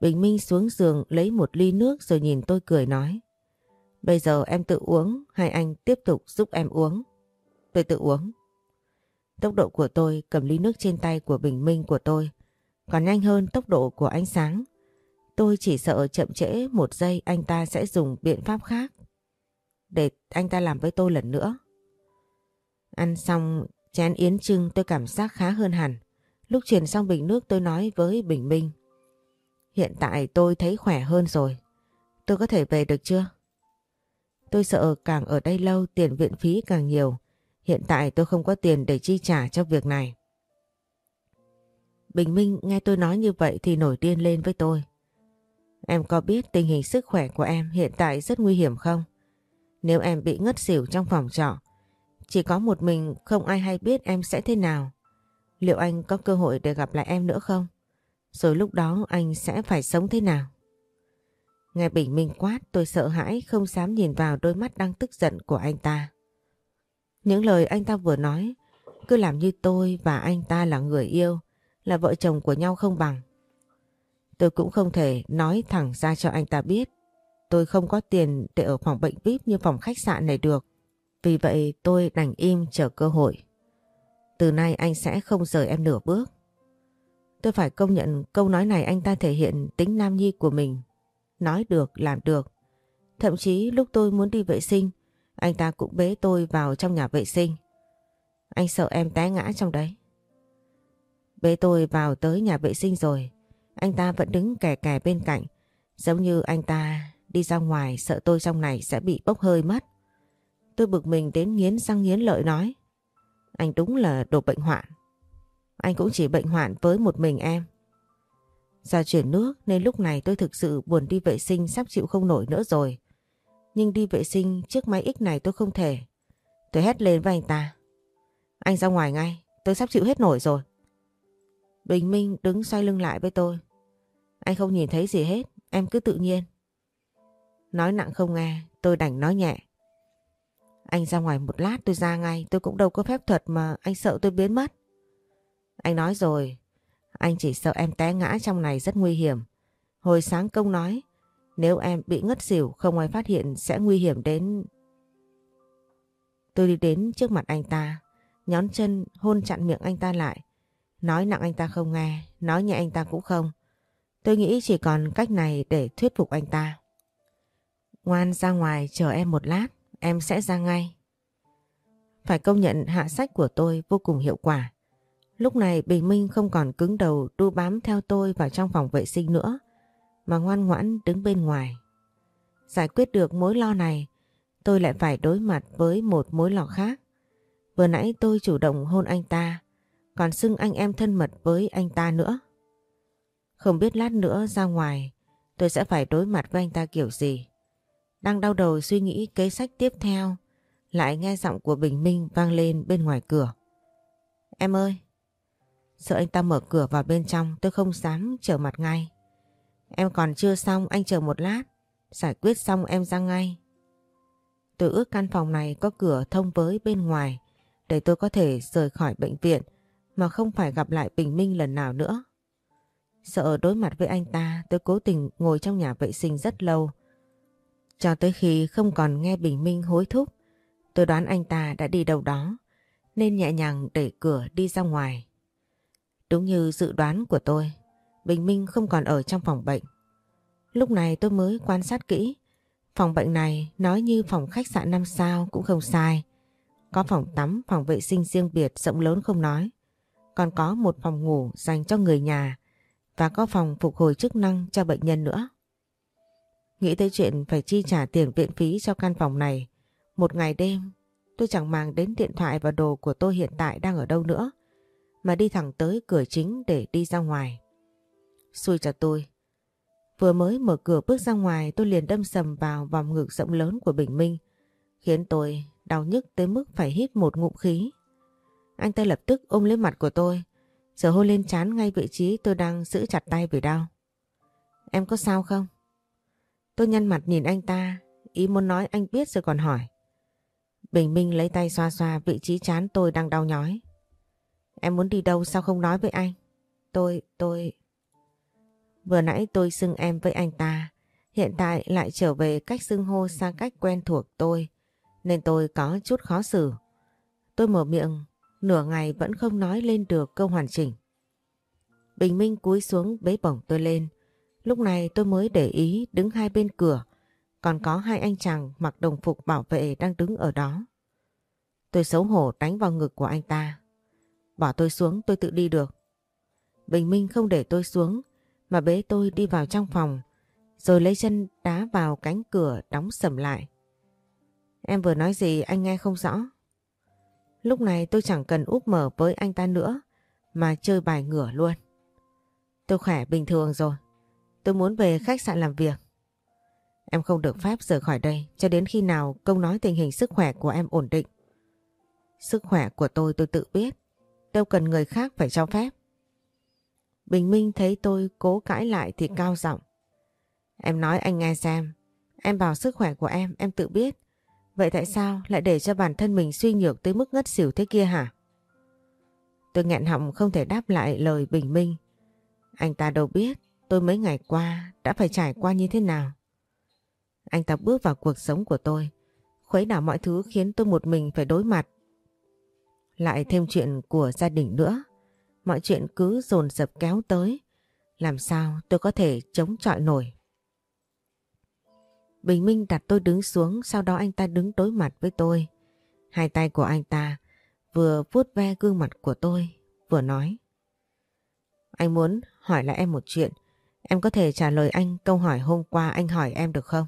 Bình Minh xuống giường lấy một ly nước rồi nhìn tôi cười nói. Bây giờ em tự uống hay anh tiếp tục giúp em uống? Tôi tự uống. Tốc độ của tôi cầm ly nước trên tay của Bình Minh của tôi còn nhanh hơn tốc độ của ánh sáng. Tôi chỉ sợ chậm trễ một giây anh ta sẽ dùng biện pháp khác để anh ta làm với tôi lần nữa. Ăn xong chén yến trưng tôi cảm giác khá hơn hẳn. Lúc chuyển xong bình nước tôi nói với Bình Minh. Hiện tại tôi thấy khỏe hơn rồi. Tôi có thể về được chưa? Tôi sợ càng ở đây lâu tiền viện phí càng nhiều. Hiện tại tôi không có tiền để chi trả cho việc này. Bình Minh nghe tôi nói như vậy thì nổi điên lên với tôi. Em có biết tình hình sức khỏe của em hiện tại rất nguy hiểm không? Nếu em bị ngất xỉu trong phòng trọ, chỉ có một mình không ai hay biết em sẽ thế nào. Liệu anh có cơ hội để gặp lại em nữa không? Rồi lúc đó anh sẽ phải sống thế nào? Nghe Bình Minh quát tôi sợ hãi không dám nhìn vào đôi mắt đang tức giận của anh ta. Những lời anh ta vừa nói cứ làm như tôi và anh ta là người yêu, là vợ chồng của nhau không bằng. Tôi cũng không thể nói thẳng ra cho anh ta biết tôi không có tiền để ở phòng bệnh VIP như phòng khách sạn này được. Vì vậy tôi đành im chờ cơ hội. Từ nay anh sẽ không rời em nửa bước. Tôi phải công nhận câu nói này anh ta thể hiện tính nam nhi của mình. Nói được, làm được. Thậm chí lúc tôi muốn đi vệ sinh, anh ta cũng bế tôi vào trong nhà vệ sinh. Anh sợ em té ngã trong đấy. Bế tôi vào tới nhà vệ sinh rồi. Anh ta vẫn đứng kè kè bên cạnh. Giống như anh ta đi ra ngoài sợ tôi trong này sẽ bị bốc hơi mất. Tôi bực mình đến nghiến răng nghiến lợi nói. Anh đúng là đồ bệnh hoạn. Anh cũng chỉ bệnh hoạn với một mình em. Do chuyển nước nên lúc này tôi thực sự buồn đi vệ sinh sắp chịu không nổi nữa rồi. Nhưng đi vệ sinh chiếc máy X này tôi không thể. Tôi hét lên với anh ta. Anh ra ngoài ngay, tôi sắp chịu hết nổi rồi. Bình Minh đứng xoay lưng lại với tôi. Anh không nhìn thấy gì hết, em cứ tự nhiên. Nói nặng không nghe, tôi đành nói nhẹ. Anh ra ngoài một lát tôi ra ngay, tôi cũng đâu có phép thuật mà anh sợ tôi biến mất. Anh nói rồi, anh chỉ sợ em té ngã trong này rất nguy hiểm. Hồi sáng công nói, nếu em bị ngất xỉu không ai phát hiện sẽ nguy hiểm đến... Tôi đi đến trước mặt anh ta, nhón chân hôn chặn miệng anh ta lại. Nói nặng anh ta không nghe, nói nhẹ anh ta cũng không. Tôi nghĩ chỉ còn cách này để thuyết phục anh ta. Ngoan ra ngoài chờ em một lát, em sẽ ra ngay. Phải công nhận hạ sách của tôi vô cùng hiệu quả. Lúc này Bình Minh không còn cứng đầu đu bám theo tôi vào trong phòng vệ sinh nữa, mà ngoan ngoãn đứng bên ngoài. Giải quyết được mối lo này, tôi lại phải đối mặt với một mối lo khác. Vừa nãy tôi chủ động hôn anh ta, còn xưng anh em thân mật với anh ta nữa. Không biết lát nữa ra ngoài tôi sẽ phải đối mặt với anh ta kiểu gì. Đang đau đầu suy nghĩ kế sách tiếp theo, lại nghe giọng của Bình Minh vang lên bên ngoài cửa. Em ơi! Sợ anh ta mở cửa vào bên trong tôi không dám trở mặt ngay. Em còn chưa xong anh chờ một lát, giải quyết xong em ra ngay. Tôi ước căn phòng này có cửa thông với bên ngoài để tôi có thể rời khỏi bệnh viện mà không phải gặp lại Bình Minh lần nào nữa. Sợ đối mặt với anh ta tôi cố tình ngồi trong nhà vệ sinh rất lâu. Cho tới khi không còn nghe Bình Minh hối thúc tôi đoán anh ta đã đi đâu đó nên nhẹ nhàng đẩy cửa đi ra ngoài. Đúng như dự đoán của tôi Bình Minh không còn ở trong phòng bệnh. Lúc này tôi mới quan sát kỹ. Phòng bệnh này nói như phòng khách sạn 5 sao cũng không sai. Có phòng tắm, phòng vệ sinh riêng biệt rộng lớn không nói. Còn có một phòng ngủ dành cho người nhà và có phòng phục hồi chức năng cho bệnh nhân nữa. Nghĩ tới chuyện phải chi trả tiền viện phí cho căn phòng này, một ngày đêm, tôi chẳng mang đến điện thoại và đồ của tôi hiện tại đang ở đâu nữa, mà đi thẳng tới cửa chính để đi ra ngoài. Xui cho tôi. Vừa mới mở cửa bước ra ngoài, tôi liền đâm sầm vào vòng ngực rộng lớn của Bình Minh, khiến tôi đau nhức tới mức phải hít một ngụm khí. Anh ta lập tức ôm lấy mặt của tôi giờ hôn lên chán ngay vị trí tôi đang giữ chặt tay vì đau. Em có sao không? Tôi nhăn mặt nhìn anh ta ý muốn nói anh biết rồi còn hỏi. Bình Minh lấy tay xoa xoa vị trí chán tôi đang đau nhói. Em muốn đi đâu sao không nói với anh? Tôi, tôi... Vừa nãy tôi xưng em với anh ta, hiện tại lại trở về cách xưng hô xa cách quen thuộc tôi, nên tôi có chút khó xử. Tôi mở miệng, nửa ngày vẫn không nói lên được câu hoàn chỉnh. Bình Minh cúi xuống bế bổng tôi lên, lúc này tôi mới để ý đứng hai bên cửa, còn có hai anh chàng mặc đồng phục bảo vệ đang đứng ở đó. Tôi xấu hổ đánh vào ngực của anh ta. Bỏ tôi xuống tôi tự đi được. Bình Minh không để tôi xuống mà bế tôi đi vào trong phòng rồi lấy chân đá vào cánh cửa đóng sầm lại. Em vừa nói gì anh nghe không rõ. Lúc này tôi chẳng cần úp mở với anh ta nữa mà chơi bài ngửa luôn. Tôi khỏe bình thường rồi. Tôi muốn về khách sạn làm việc. Em không được phép rời khỏi đây cho đến khi nào công nói tình hình sức khỏe của em ổn định. Sức khỏe của tôi tôi tự biết. Đâu cần người khác phải cho phép. Bình Minh thấy tôi cố cãi lại thì cao giọng. Em nói anh nghe xem. Em bảo sức khỏe của em, em tự biết. Vậy tại sao lại để cho bản thân mình suy nhược tới mức ngất xỉu thế kia hả? Tôi nghẹn họng không thể đáp lại lời Bình Minh. Anh ta đâu biết tôi mấy ngày qua đã phải trải qua như thế nào. Anh ta bước vào cuộc sống của tôi, khuấy đảo mọi thứ khiến tôi một mình phải đối mặt. Lại thêm chuyện của gia đình nữa, mọi chuyện cứ dồn dập kéo tới, làm sao tôi có thể chống chọi nổi. Bình Minh đặt tôi đứng xuống, sau đó anh ta đứng đối mặt với tôi. Hai tay của anh ta vừa vuốt ve gương mặt của tôi, vừa nói. Anh muốn hỏi lại em một chuyện, em có thể trả lời anh câu hỏi hôm qua anh hỏi em được không?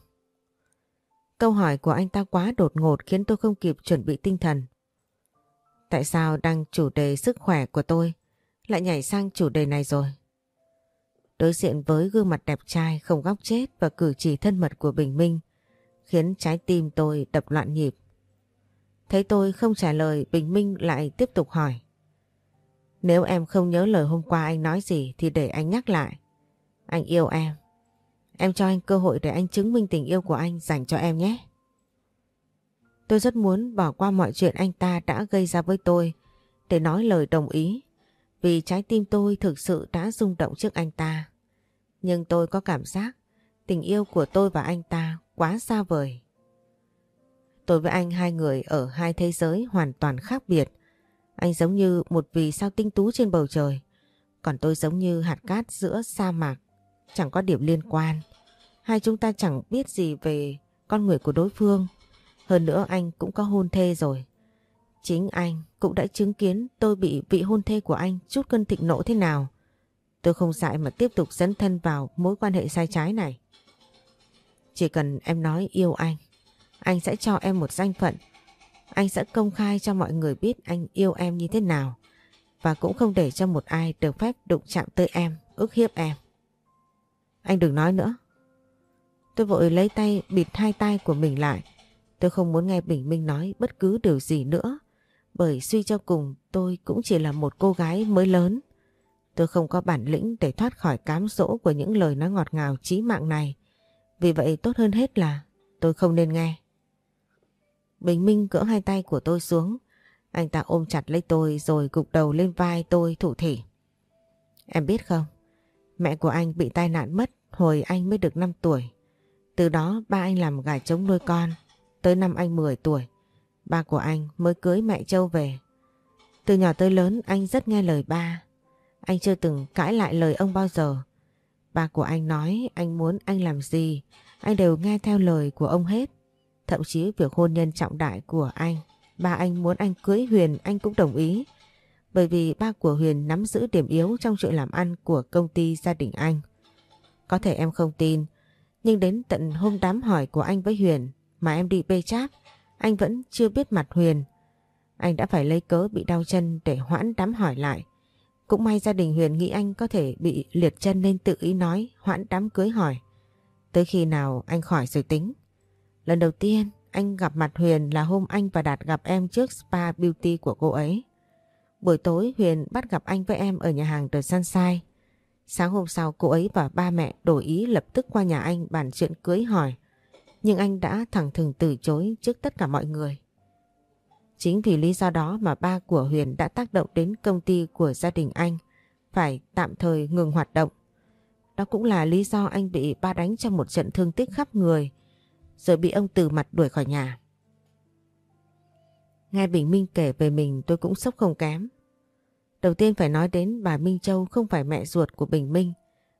Câu hỏi của anh ta quá đột ngột khiến tôi không kịp chuẩn bị tinh thần. Tại sao đang chủ đề sức khỏe của tôi lại nhảy sang chủ đề này rồi? Đối diện với gương mặt đẹp trai không góc chết và cử chỉ thân mật của Bình Minh, khiến trái tim tôi đập loạn nhịp. Thấy tôi không trả lời, Bình Minh lại tiếp tục hỏi. Nếu em không nhớ lời hôm qua anh nói gì thì để anh nhắc lại. Anh yêu em. Em cho anh cơ hội để anh chứng minh tình yêu của anh dành cho em nhé. Tôi rất muốn bỏ qua mọi chuyện anh ta đã gây ra với tôi để nói lời đồng ý vì trái tim tôi thực sự đã rung động trước anh ta. Nhưng tôi có cảm giác tình yêu của tôi và anh ta quá xa vời. Tôi với anh hai người ở hai thế giới hoàn toàn khác biệt. Anh giống như một vì sao tinh tú trên bầu trời, còn tôi giống như hạt cát giữa sa mạc, chẳng có điểm liên quan. Hai chúng ta chẳng biết gì về con người của đối phương. Hơn nữa anh cũng có hôn thê rồi. Chính anh cũng đã chứng kiến tôi bị vị hôn thê của anh chút cơn thịnh nộ thế nào. Tôi không dại mà tiếp tục dấn thân vào mối quan hệ sai trái này. Chỉ cần em nói yêu anh, anh sẽ cho em một danh phận. Anh sẽ công khai cho mọi người biết anh yêu em như thế nào. Và cũng không để cho một ai được phép đụng chạm tới em, ức hiếp em. Anh đừng nói nữa. Tôi vội lấy tay bịt hai tay của mình lại. Tôi không muốn nghe Bình Minh nói bất cứ điều gì nữa. Bởi suy cho cùng tôi cũng chỉ là một cô gái mới lớn. Tôi không có bản lĩnh để thoát khỏi cám dỗ của những lời nói ngọt ngào chí mạng này. Vì vậy tốt hơn hết là tôi không nên nghe. Bình Minh cỡ hai tay của tôi xuống. Anh ta ôm chặt lấy tôi rồi gục đầu lên vai tôi thủ thỉ. Em biết không, mẹ của anh bị tai nạn mất hồi anh mới được 5 tuổi. Từ đó ba anh làm gà trống nuôi con. Tới năm anh 10 tuổi, ba của anh mới cưới mẹ Châu về. Từ nhỏ tới lớn anh rất nghe lời ba. Anh chưa từng cãi lại lời ông bao giờ. Ba của anh nói anh muốn anh làm gì, anh đều nghe theo lời của ông hết. Thậm chí việc hôn nhân trọng đại của anh, ba anh muốn anh cưới Huyền anh cũng đồng ý. Bởi vì ba của Huyền nắm giữ điểm yếu trong chuyện làm ăn của công ty gia đình anh. Có thể em không tin, nhưng đến tận hôm đám hỏi của anh với Huyền mà em đi bê cháp, anh vẫn chưa biết mặt Huyền. Anh đã phải lấy cớ bị đau chân để hoãn đám hỏi lại. Cũng may gia đình Huyền nghĩ anh có thể bị liệt chân nên tự ý nói, hoãn đám cưới hỏi. Tới khi nào anh khỏi rồi tính. Lần đầu tiên, anh gặp mặt Huyền là hôm anh và Đạt gặp em trước spa beauty của cô ấy. Buổi tối, Huyền bắt gặp anh với em ở nhà hàng The Sunshine. Sáng hôm sau, cô ấy và ba mẹ đổi ý lập tức qua nhà anh bàn chuyện cưới hỏi. Nhưng anh đã thẳng thừng từ chối trước tất cả mọi người. Chính vì lý do đó mà ba của Huyền đã tác động đến công ty của gia đình anh phải tạm thời ngừng hoạt động. Đó cũng là lý do anh bị ba đánh trong một trận thương tích khắp người, rồi bị ông từ mặt đuổi khỏi nhà. Nghe Bình Minh kể về mình, tôi cũng sốc không kém. Đầu tiên phải nói đến bà Minh Châu không phải mẹ ruột của Bình Minh,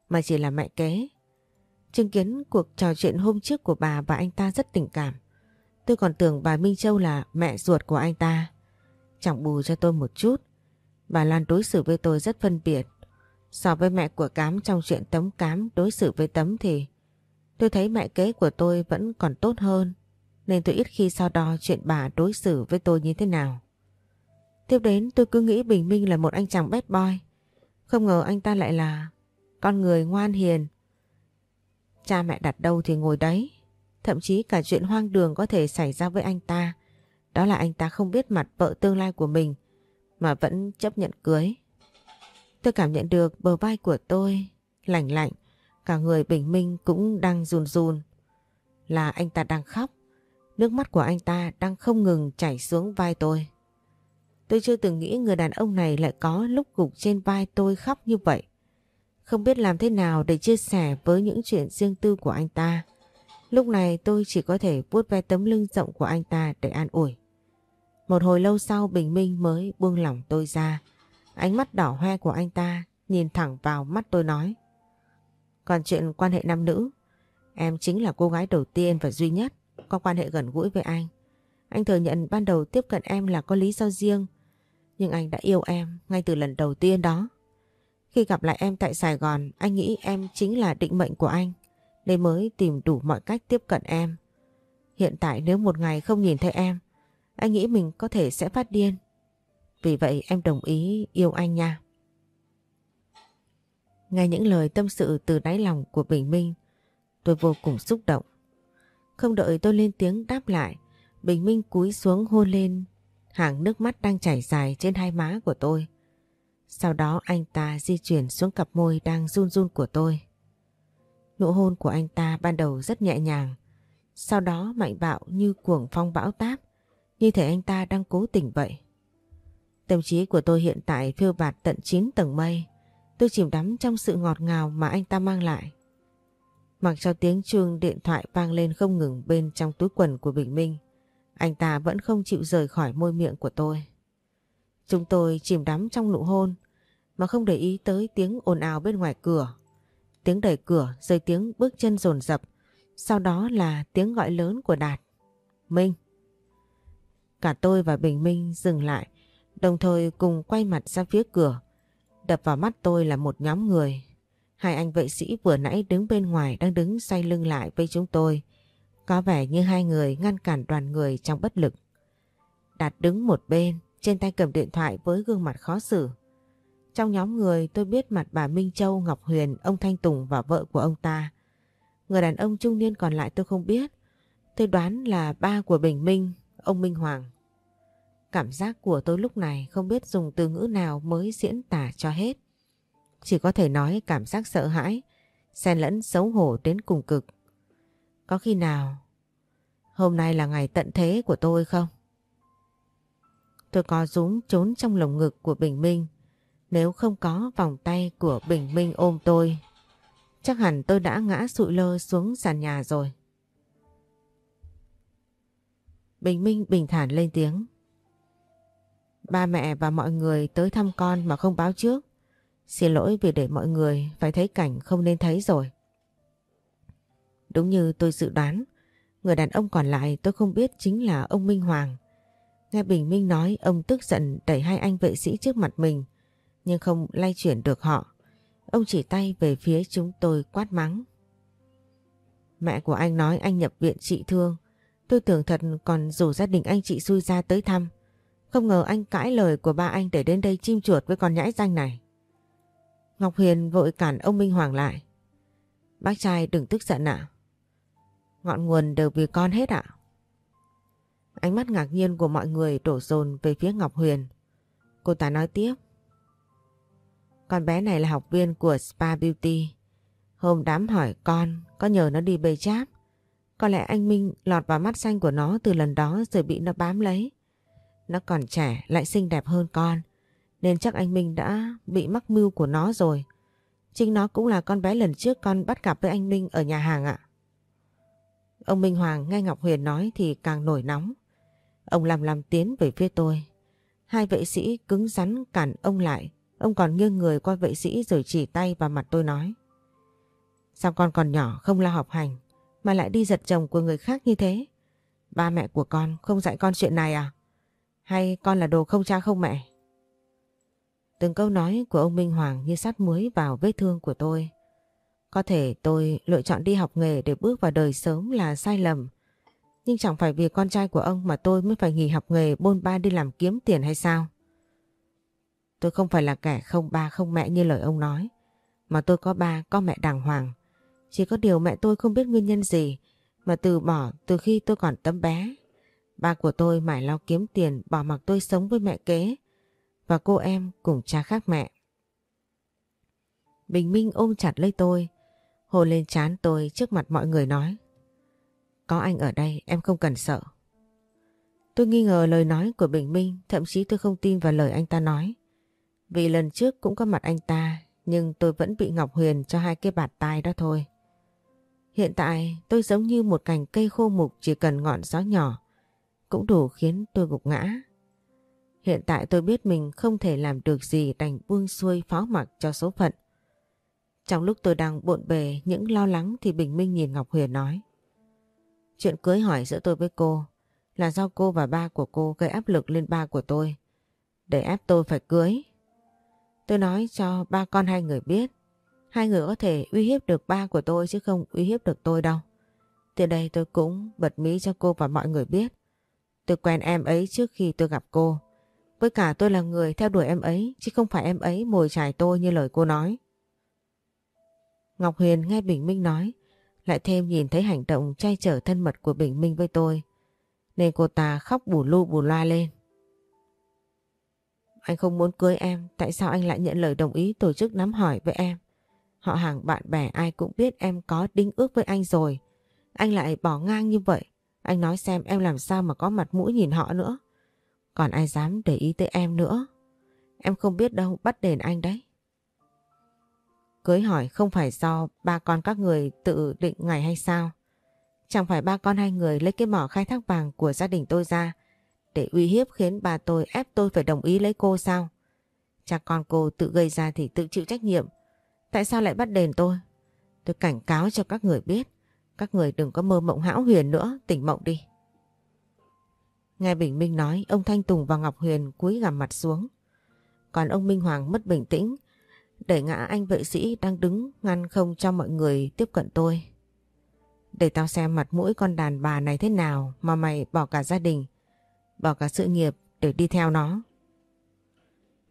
mà chỉ là mẹ kế. Chứng kiến cuộc trò chuyện hôm trước của bà và anh ta rất tình cảm. Tôi còn tưởng bà Minh Châu là mẹ ruột của anh ta. Chẳng bù cho tôi một chút. Bà Lan đối xử với tôi rất phân biệt. So với mẹ của Cám trong chuyện Tấm Cám đối xử với Tấm thì tôi thấy mẹ kế của tôi vẫn còn tốt hơn. Nên tôi ít khi so đo chuyện bà đối xử với tôi như thế nào. Tiếp đến tôi cứ nghĩ Bình Minh là một anh chàng bad boy. Không ngờ anh ta lại là con người ngoan hiền. Cha mẹ đặt đâu thì ngồi đấy. Thậm chí cả chuyện hoang đường có thể xảy ra với anh ta. Đó là anh ta không biết mặt vợ tương lai của mình mà vẫn chấp nhận cưới. Tôi cảm nhận được bờ vai của tôi lạnh lạnh, cả người bình minh cũng đang run run. Là anh ta đang khóc, nước mắt của anh ta đang không ngừng chảy xuống vai tôi. Tôi chưa từng nghĩ người đàn ông này lại có lúc gục trên vai tôi khóc như vậy. Không biết làm thế nào để chia sẻ với những chuyện riêng tư của anh ta. Lúc này tôi chỉ có thể vuốt ve tấm lưng rộng của anh ta để an ủi. Một hồi lâu sau Bình Minh mới buông lỏng tôi ra. Ánh mắt đỏ hoe của anh ta nhìn thẳng vào mắt tôi nói. Còn chuyện quan hệ nam nữ, em chính là cô gái đầu tiên và duy nhất có quan hệ gần gũi với anh. Anh thừa nhận ban đầu tiếp cận em là có lý do riêng, nhưng anh đã yêu em ngay từ lần đầu tiên đó. Khi gặp lại em tại Sài Gòn, anh nghĩ em chính là định mệnh của anh, nên mới tìm đủ mọi cách tiếp cận em. Hiện tại nếu một ngày không nhìn thấy em, anh nghĩ mình có thể sẽ phát điên. Vì vậy em đồng ý yêu anh nha. Nghe những lời tâm sự từ đáy lòng của Bình Minh, tôi vô cùng xúc động. Không đợi tôi lên tiếng đáp lại, Bình Minh cúi xuống hôn lên hàng nước mắt đang chảy dài trên hai má của tôi. Sau đó anh ta di chuyển xuống cặp môi đang run run của tôi. Nụ hôn của anh ta ban đầu rất nhẹ nhàng, sau đó mạnh bạo như cuồng phong bão táp, Như thể anh ta đang cố tình vậy. Tâm trí của tôi hiện tại phiêu bạt tận 9 tầng mây. Tôi chìm đắm trong sự ngọt ngào mà anh ta mang lại. Mặc cho tiếng chuông điện thoại vang lên không ngừng bên trong túi quần của Bình Minh, anh ta vẫn không chịu rời khỏi môi miệng của tôi. Chúng tôi chìm đắm trong nụ hôn mà không để ý tới tiếng ồn ào bên ngoài cửa. Tiếng đẩy cửa rồi tiếng bước chân rồn rập, sau đó là tiếng gọi lớn của Đạt. Minh. Cả tôi và Bình Minh dừng lại, đồng thời cùng quay mặt ra phía cửa. Đập vào mắt tôi là một nhóm người. Hai anh vệ sĩ vừa nãy đứng bên ngoài đang đứng xoay lưng lại với chúng tôi. Có vẻ như hai người ngăn cản đoàn người trong bất lực. Đạt đứng một bên, trên tay cầm điện thoại với gương mặt khó xử. Trong nhóm người tôi biết mặt bà Minh Châu, Ngọc Huyền, ông Thanh Tùng và vợ của ông ta. Người đàn ông trung niên còn lại tôi không biết. Tôi đoán là ba của Bình Minh, ông Minh Hoàng. Cảm giác của tôi lúc này không biết dùng từ ngữ nào mới diễn tả cho hết. Chỉ có thể nói cảm giác sợ hãi, xen lẫn xấu hổ đến cùng cực. Có khi nào hôm nay là ngày tận thế của tôi không? Tôi có rúm trốn trong lồng ngực của Bình Minh. Nếu không có vòng tay của Bình Minh ôm tôi, chắc hẳn tôi đã ngã sụi lơ xuống sàn nhà rồi. Bình Minh bình thản lên tiếng. Ba mẹ và mọi người tới thăm con mà không báo trước. Xin lỗi vì để mọi người phải thấy cảnh không nên thấy rồi. Đúng như tôi dự đoán, người đàn ông còn lại tôi không biết chính là ông Minh Hoàng. Nghe Bình Minh nói ông tức giận đẩy hai anh vệ sĩ trước mặt mình, nhưng không lay chuyển được họ. Ông chỉ tay về phía chúng tôi quát mắng. Mẹ của anh nói anh nhập viện trị thương. Tôi tưởng thật còn rủ gia đình anh chị xui ra tới thăm. Không ngờ anh cãi lời của ba anh để đến đây chim chuột với con nhãi danh này. Ngọc Huyền vội cản ông Minh Hoàng lại. Bác trai đừng tức giận ạ. Ngọn nguồn đều vì con hết ạ. Ánh mắt ngạc nhiên của mọi người đổ dồn về phía Ngọc Huyền. Cô ta nói tiếp. Con bé này là học viên của Spa Beauty. Hôm đám hỏi con, có nhờ nó đi bê cháp. Có lẽ anh Minh lọt vào mắt xanh của nó từ lần đó rồi bị nó bám lấy. Nó còn trẻ, lại xinh đẹp hơn con. Nên chắc anh Minh đã bị mắc mưu của nó rồi. Chính nó cũng là con bé lần trước con bắt gặp với anh Minh ở nhà hàng ạ. Ông Minh Hoàng nghe Ngọc Huyền nói thì càng nổi nóng. Ông làm làm tiến về phía tôi. Hai vệ sĩ cứng rắn cản ông lại. Ông còn nghiêng người qua vệ sĩ rồi chỉ tay vào mặt tôi nói. Sao con còn nhỏ không lo học hành, mà lại đi giật chồng của người khác như thế? Ba mẹ của con không dạy con chuyện này à? Hay con là đồ không cha không mẹ? Từng câu nói của ông Minh Hoàng như sát muối vào vết thương của tôi. Có thể tôi lựa chọn đi học nghề để bước vào đời sớm là sai lầm. Nhưng chẳng phải vì con trai của ông mà tôi mới phải nghỉ học nghề bôn ba đi làm kiếm tiền hay sao? Tôi không phải là kẻ không ba không mẹ như lời ông nói. Mà tôi có ba, có mẹ đàng hoàng. Chỉ có điều mẹ tôi không biết nguyên nhân gì mà từ bỏ từ khi tôi còn tấm bé. Ba của tôi mải lo kiếm tiền bỏ mặc tôi sống với mẹ kế và cô em cùng cha khác mẹ. Bình Minh ôm chặt lấy tôi, hôn lên chán tôi trước mặt mọi người nói. Có anh ở đây em không cần sợ. Tôi nghi ngờ lời nói của Bình Minh, thậm chí tôi không tin vào lời anh ta nói. Vì lần trước cũng có mặt anh ta, nhưng tôi vẫn bị Ngọc Huyền cho hai cái bạt tai đó thôi. Hiện tại tôi giống như một cành cây khô mục chỉ cần ngọn gió nhỏ, cũng đủ khiến tôi gục ngã. Hiện tại tôi biết mình không thể làm được gì đành buông xuôi phó mặc cho số phận. Trong lúc tôi đang bộn bề những lo lắng thì Bình Minh nhìn Ngọc Huyền nói. Chuyện cưới hỏi giữa tôi với cô là do cô và ba của cô gây áp lực lên ba của tôi. Để ép tôi phải cưới. Tôi nói cho ba con hai người biết. Hai người có thể uy hiếp được ba của tôi chứ không uy hiếp được tôi đâu. Từ đây tôi cũng bật mí cho cô và mọi người biết. Tôi quen em ấy trước khi tôi gặp cô. Với cả tôi là người theo đuổi em ấy, chứ không phải em ấy mồi chài tôi như lời cô nói. Ngọc Huyền nghe Bình Minh nói, lại thêm nhìn thấy hành động chay trở thân mật của Bình Minh với tôi, nên cô ta khóc bù lu bù loa lên. Anh không muốn cưới em, tại sao anh lại nhận lời đồng ý tổ chức nắm hỏi với em? Họ hàng bạn bè ai cũng biết em có đính ước với anh rồi. Anh lại bỏ ngang như vậy, Anh nói xem em làm sao mà có mặt mũi nhìn họ nữa. Còn ai dám để ý tới em nữa. Em không biết đâu, bắt đền anh đấy. Cưới hỏi không phải do ba con các người tự định ngày hay sao? Chẳng phải ba con hai người lấy cái mỏ khai thác vàng của gia đình tôi ra để uy hiếp khiến bà tôi ép tôi phải đồng ý lấy cô sao? Cha con cô tự gây ra thì tự chịu trách nhiệm. Tại sao lại bắt đền tôi? Tôi cảnh cáo cho các người biết. Các người đừng có mơ mộng hão huyền nữa, tỉnh mộng đi. Nghe Bình Minh nói, ông Thanh Tùng và Ngọc Huyền cúi gằm mặt xuống. Còn ông Minh Hoàng mất bình tĩnh, đẩy ngã anh vệ sĩ đang đứng ngăn không cho mọi người tiếp cận tôi. Để tao xem mặt mũi con đàn bà này thế nào mà mày bỏ cả gia đình, bỏ cả sự nghiệp để đi theo nó.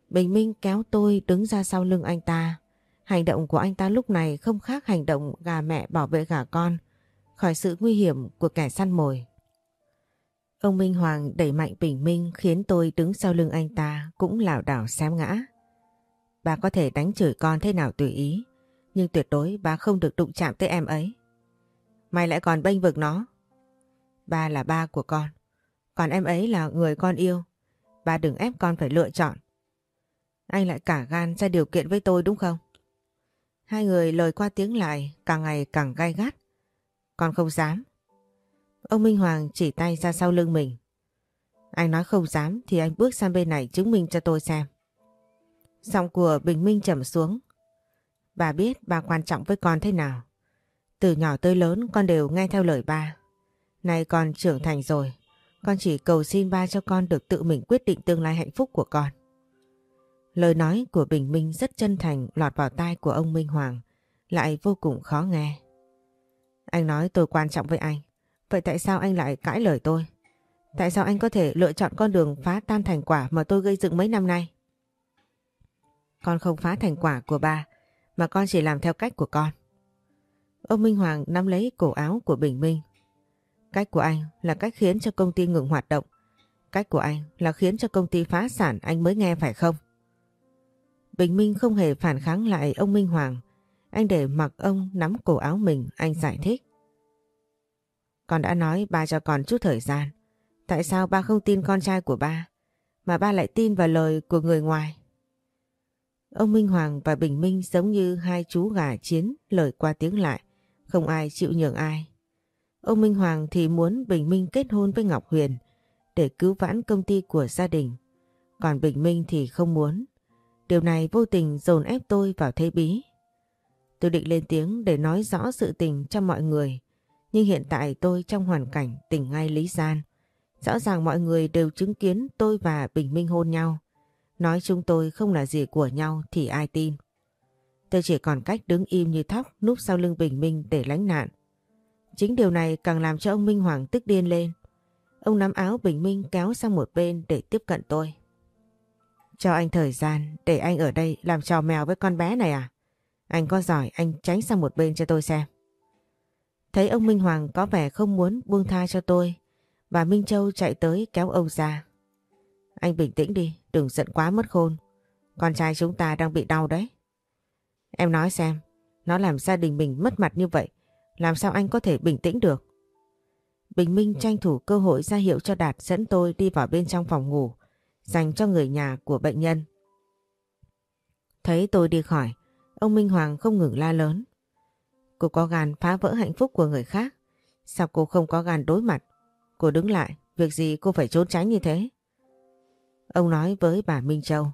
Bình Minh kéo tôi đứng ra sau lưng anh ta. Hành động của anh ta lúc này không khác hành động gà mẹ bảo vệ gà con khỏi sự nguy hiểm của kẻ săn mồi. Ông Minh Hoàng đẩy mạnh Bình Minh khiến tôi đứng sau lưng anh ta cũng lảo đảo xém ngã. Bà có thể đánh chửi con thế nào tùy ý, nhưng tuyệt đối bà không được đụng chạm tới em ấy. Mày lại còn bênh vực nó. Ba là ba của con, còn em ấy là người con yêu. bà đừng ép con phải lựa chọn. Anh lại cả gan ra điều kiện với tôi đúng không? Hai người lời qua tiếng lại càng ngày càng gai gắt. Con không dám. Ông Minh Hoàng chỉ tay ra sau lưng mình. Anh nói không dám thì anh bước sang bên này chứng minh cho tôi xem. Giọng của Bình Minh trầm xuống. Bà biết bà quan trọng với con thế nào. Từ nhỏ tới lớn con đều nghe theo lời ba. Nay con trưởng thành rồi, con chỉ cầu xin ba cho con được tự mình quyết định tương lai hạnh phúc của con. Lời nói của Bình Minh rất chân thành lọt vào tai của ông Minh Hoàng, lại vô cùng khó nghe. Anh nói tôi quan trọng với anh, vậy tại sao anh lại cãi lời tôi? Tại sao anh có thể lựa chọn con đường phá tan thành quả mà tôi gây dựng mấy năm nay? Con không phá thành quả của ba, mà con chỉ làm theo cách của con. Ông Minh Hoàng nắm lấy cổ áo của Bình Minh. Cách của anh là cách khiến cho công ty ngừng hoạt động. Cách của anh là khiến cho công ty phá sản anh mới nghe phải không? Bình Minh không hề phản kháng lại ông Minh Hoàng. Anh để mặc ông nắm cổ áo mình, anh giải thích. Con đã nói ba cho con chút thời gian. Tại sao ba không tin con trai của ba, mà ba lại tin vào lời của người ngoài? Ông Minh Hoàng và Bình Minh giống như hai chú gà chiến lời qua tiếng lại, không ai chịu nhường ai. Ông Minh Hoàng thì muốn Bình Minh kết hôn với Ngọc Huyền để cứu vãn công ty của gia đình. Còn Bình Minh thì không muốn. Điều này vô tình dồn ép tôi vào thế bí. Tôi định lên tiếng để nói rõ sự tình cho mọi người. Nhưng hiện tại tôi trong hoàn cảnh tình ngay lý gian. Rõ ràng mọi người đều chứng kiến tôi và Bình Minh hôn nhau. Nói chúng tôi không là gì của nhau thì ai tin. Tôi chỉ còn cách đứng im như thóc núp sau lưng Bình Minh để lánh nạn. Chính điều này càng làm cho ông Minh Hoàng tức điên lên. Ông nắm áo Bình Minh kéo sang một bên để tiếp cận tôi. Cho anh thời gian để anh ở đây làm trò mèo với con bé này à? Anh có giỏi anh tránh sang một bên cho tôi xem. Thấy ông Minh Hoàng có vẻ không muốn buông tha cho tôi. và Minh Châu chạy tới kéo ông ra. Anh bình tĩnh đi, đừng giận quá mất khôn. Con trai chúng ta đang bị đau đấy. Em nói xem, nó làm gia đình mình mất mặt như vậy. Làm sao anh có thể bình tĩnh được? Bình Minh tranh thủ cơ hội ra hiệu cho Đạt dẫn tôi đi vào bên trong phòng ngủ dành cho người nhà của bệnh nhân. Thấy tôi đi khỏi, ông Minh Hoàng không ngừng la lớn. Cô có gan phá vỡ hạnh phúc của người khác. Sao cô không có gan đối mặt? Cô đứng lại, việc gì cô phải trốn tránh như thế? Ông nói với bà Minh Châu.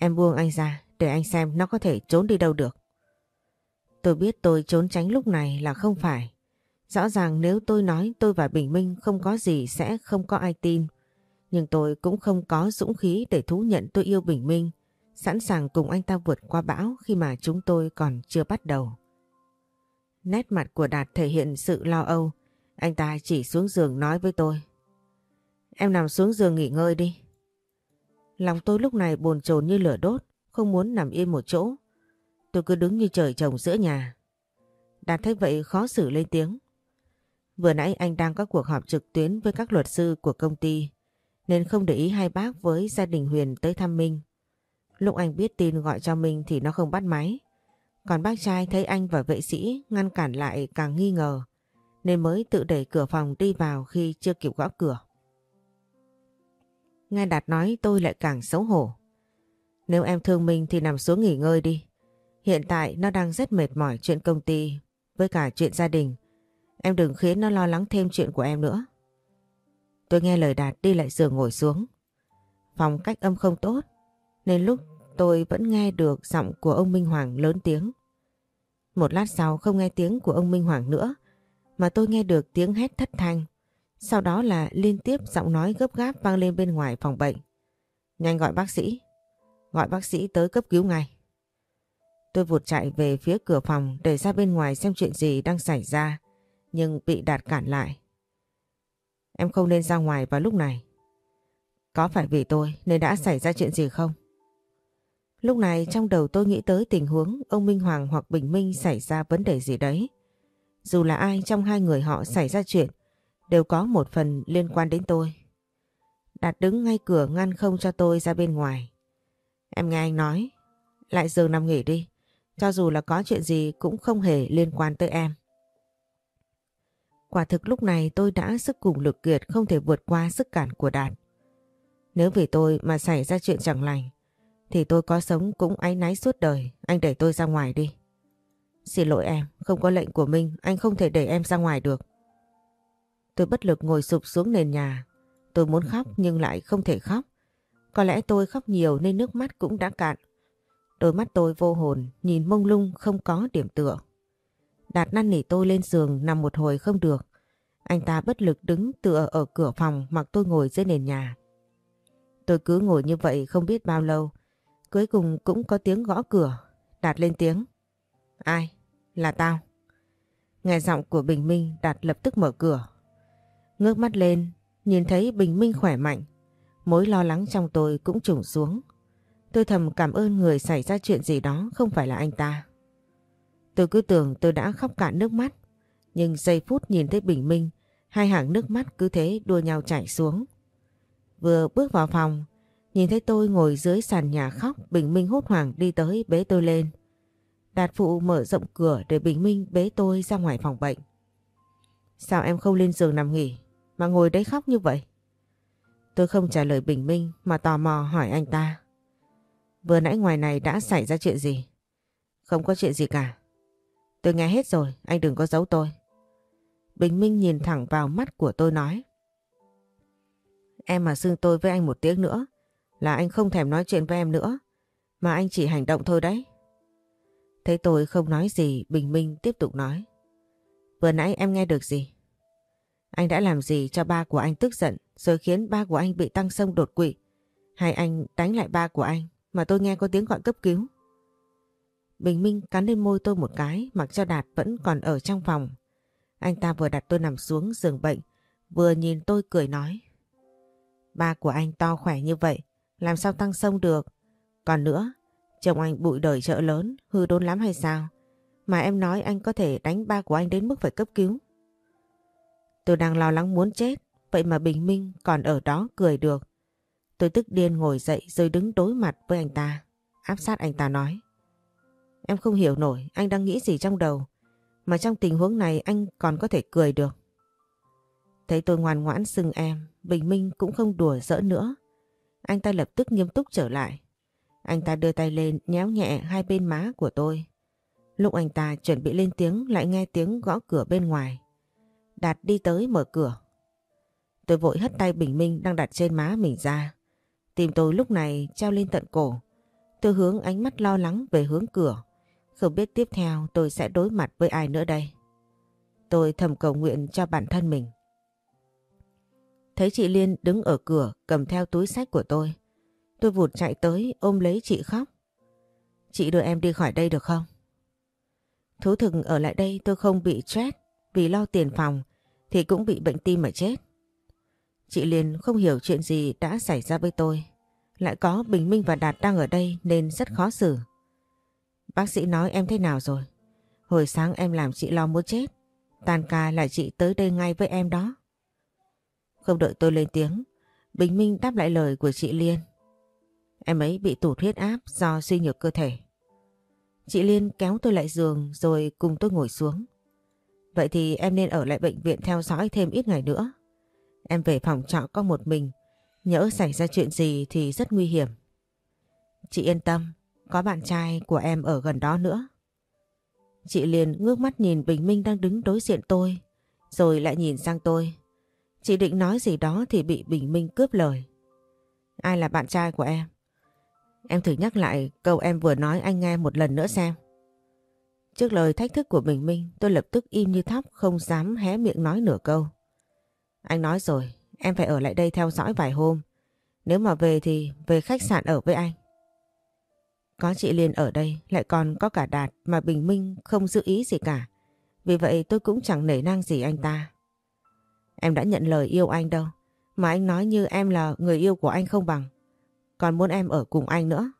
Em buông anh ra để anh xem nó có thể trốn đi đâu được. Tôi biết tôi trốn tránh lúc này là không phải. Rõ ràng nếu tôi nói tôi và Bình Minh không có gì sẽ không có ai tin. Nhưng tôi cũng không có dũng khí để thú nhận tôi yêu Bình Minh, sẵn sàng cùng anh ta vượt qua bão khi mà chúng tôi còn chưa bắt đầu. Nét mặt của Đạt thể hiện sự lo âu, anh ta chỉ xuống giường nói với tôi. Em nằm xuống giường nghỉ ngơi đi. Lòng tôi lúc này bồn chồn như lửa đốt, không muốn nằm yên một chỗ. Tôi cứ đứng như trời trồng giữa nhà. Đạt thấy vậy khó xử lên tiếng. Vừa nãy anh đang có cuộc họp trực tuyến với các luật sư của công ty, nên không để ý hai bác với gia đình Huyền tới thăm Minh. Lúc anh biết tin gọi cho Minh thì nó không bắt máy. Còn bác trai thấy anh và vệ sĩ ngăn cản lại càng nghi ngờ, nên mới tự đẩy cửa phòng đi vào khi chưa kịp gõ cửa. Nghe Đạt nói tôi lại càng xấu hổ. Nếu em thương mình thì nằm xuống nghỉ ngơi đi. Hiện tại nó đang rất mệt mỏi chuyện công ty, với cả chuyện gia đình. Em đừng khiến nó lo lắng thêm chuyện của em nữa. Tôi nghe lời Đạt đi lại giường ngồi xuống. Phòng cách âm không tốt, nên lúc tôi vẫn nghe được giọng của ông Minh Hoàng lớn tiếng. Một lát sau không nghe tiếng của ông Minh Hoàng nữa, mà tôi nghe được tiếng hét thất thanh. Sau đó là liên tiếp giọng nói gấp gáp vang lên bên ngoài phòng bệnh. Nhanh gọi bác sĩ. Gọi bác sĩ tới cấp cứu ngay. Tôi vụt chạy về phía cửa phòng để ra bên ngoài xem chuyện gì đang xảy ra, nhưng bị Đạt cản lại. Em không nên ra ngoài vào lúc này. Có phải vì tôi nên đã xảy ra chuyện gì không? Lúc này trong đầu tôi nghĩ tới tình huống ông Minh Hoàng hoặc Bình Minh xảy ra vấn đề gì đấy. Dù là ai trong hai người họ xảy ra chuyện, đều có một phần liên quan đến tôi. Đạt đứng ngay cửa ngăn không cho tôi ra bên ngoài. Em nghe anh nói, lại giường nằm nghỉ đi, cho dù là có chuyện gì cũng không hề liên quan tới em. Quả thực lúc này tôi đã sức cùng lực kiệt không thể vượt qua sức cản của Đạt. Nếu vì tôi mà xảy ra chuyện chẳng lành, thì tôi có sống cũng áy náy suốt đời, anh đẩy tôi ra ngoài đi. Xin lỗi em, không có lệnh của Minh, anh không thể để em ra ngoài được. Tôi bất lực ngồi sụp xuống nền nhà. Tôi muốn khóc nhưng lại không thể khóc. Có lẽ tôi khóc nhiều nên nước mắt cũng đã cạn. Đôi mắt tôi vô hồn, nhìn mông lung không có điểm tựa. Đạt năn nỉ tôi lên giường nằm một hồi không được. Anh ta bất lực đứng tựa ở cửa phòng mặc tôi ngồi dưới nền nhà. Tôi cứ ngồi như vậy không biết bao lâu. Cuối cùng cũng có tiếng gõ cửa. Đạt lên tiếng. Ai? Là tao. Nghe giọng của Bình Minh Đạt lập tức mở cửa. Ngước mắt lên, nhìn thấy Bình Minh khỏe mạnh. Mối lo lắng trong tôi cũng trùng xuống. Tôi thầm cảm ơn người xảy ra chuyện gì đó không phải là anh ta. Tôi cứ tưởng tôi đã khóc cạn nước mắt. Nhưng giây phút nhìn thấy Bình Minh, hai hàng nước mắt cứ thế đua nhau chảy xuống. Vừa bước vào phòng, nhìn thấy tôi ngồi dưới sàn nhà khóc, Bình Minh hốt hoảng đi tới bế tôi lên. Đạt phụ mở rộng cửa để Bình Minh bế tôi ra ngoài phòng bệnh. Sao em không lên giường nằm nghỉ, mà ngồi đấy khóc như vậy? Tôi không trả lời Bình Minh mà tò mò hỏi anh ta. Vừa nãy ngoài này đã xảy ra chuyện gì? Không có chuyện gì cả. Tôi nghe hết rồi, anh đừng có giấu tôi. Bình Minh nhìn thẳng vào mắt của tôi nói. Em mà xưng tôi với anh một tiếng nữa là anh không thèm nói chuyện với em nữa. Mà anh chỉ hành động thôi đấy. Thấy tôi không nói gì, Bình Minh tiếp tục nói. Vừa nãy em nghe được gì? Anh đã làm gì cho ba của anh tức giận rồi khiến ba của anh bị tăng sông đột quỵ? Hay anh đánh lại ba của anh mà tôi nghe có tiếng gọi cấp cứu? Bình Minh cắn lên môi tôi một cái mặc cho Đạt vẫn còn ở trong phòng. Anh ta vừa đặt tôi nằm xuống giường bệnh vừa nhìn tôi cười nói. Ba của anh to khỏe như vậy làm sao tăng sông được? Còn nữa, chồng anh bụi đời chợ lớn hư đốn lắm hay sao? Mà em nói anh có thể đánh ba của anh đến mức phải cấp cứu. Tôi đang lo lắng muốn chết, vậy mà Bình Minh còn ở đó cười được. Tôi tức điên ngồi dậy rồi đứng đối mặt với anh ta, áp sát anh ta nói. Em không hiểu nổi anh đang nghĩ gì trong đầu, mà trong tình huống này anh còn có thể cười được. Thấy tôi ngoan ngoãn xưng em, Bình Minh cũng không đùa dỡ nữa. Anh ta lập tức nghiêm túc trở lại. Anh ta đưa tay lên nhéo nhẹ hai bên má của tôi. Lúc anh ta chuẩn bị lên tiếng lại nghe tiếng gõ cửa bên ngoài. Đạt đi tới mở cửa. Tôi vội hất tay Bình Minh đang đặt trên má mình ra. Tìm tôi lúc này treo lên tận cổ. Tôi hướng ánh mắt lo lắng về hướng cửa. Không biết tiếp theo tôi sẽ đối mặt với ai nữa đây. Tôi thầm cầu nguyện cho bản thân mình. Thấy chị Liên đứng ở cửa cầm theo túi sách của tôi. Tôi vụt chạy tới ôm lấy chị khóc. Chị đưa em đi khỏi đây được không? Thú thực ở lại đây tôi không bị stress, vì lo tiền phòng thì cũng bị bệnh tim mà chết. Chị Liên không hiểu chuyện gì đã xảy ra với tôi. Lại có Bình Minh và Đạt đang ở đây nên rất khó xử. Bác sĩ nói em thế nào rồi? Hồi sáng em làm chị lo muốn chết. Tàn ca là chị tới đây ngay với em đó. Không đợi tôi lên tiếng, Bình Minh đáp lại lời của chị Liên. Em ấy bị tụt huyết áp do suy nhược cơ thể. Chị Liên kéo tôi lại giường rồi cùng tôi ngồi xuống. Vậy thì em nên ở lại bệnh viện theo dõi thêm ít ngày nữa. Em về phòng trọ có một mình, nhỡ xảy ra chuyện gì thì rất nguy hiểm. Chị yên tâm, có bạn trai của em ở gần đó nữa. Chị liền ngước mắt nhìn Bình Minh đang đứng đối diện tôi, rồi lại nhìn sang tôi. Chị định nói gì đó thì bị Bình Minh cướp lời. Ai là bạn trai của em? Em thử nhắc lại câu em vừa nói anh nghe một lần nữa xem. Trước lời thách thức của Bình Minh tôi lập tức im như thóc không dám hé miệng nói nửa câu. Anh nói rồi, em phải ở lại đây theo dõi vài hôm. Nếu mà về thì về khách sạn ở với anh. Có chị Liên ở đây lại còn có cả Đạt mà Bình Minh không giữ ý gì cả. Vì vậy tôi cũng chẳng nể nang gì anh ta. Em đã nhận lời yêu anh đâu. Mà anh nói như em là người yêu của anh không bằng. Còn muốn em ở cùng anh nữa.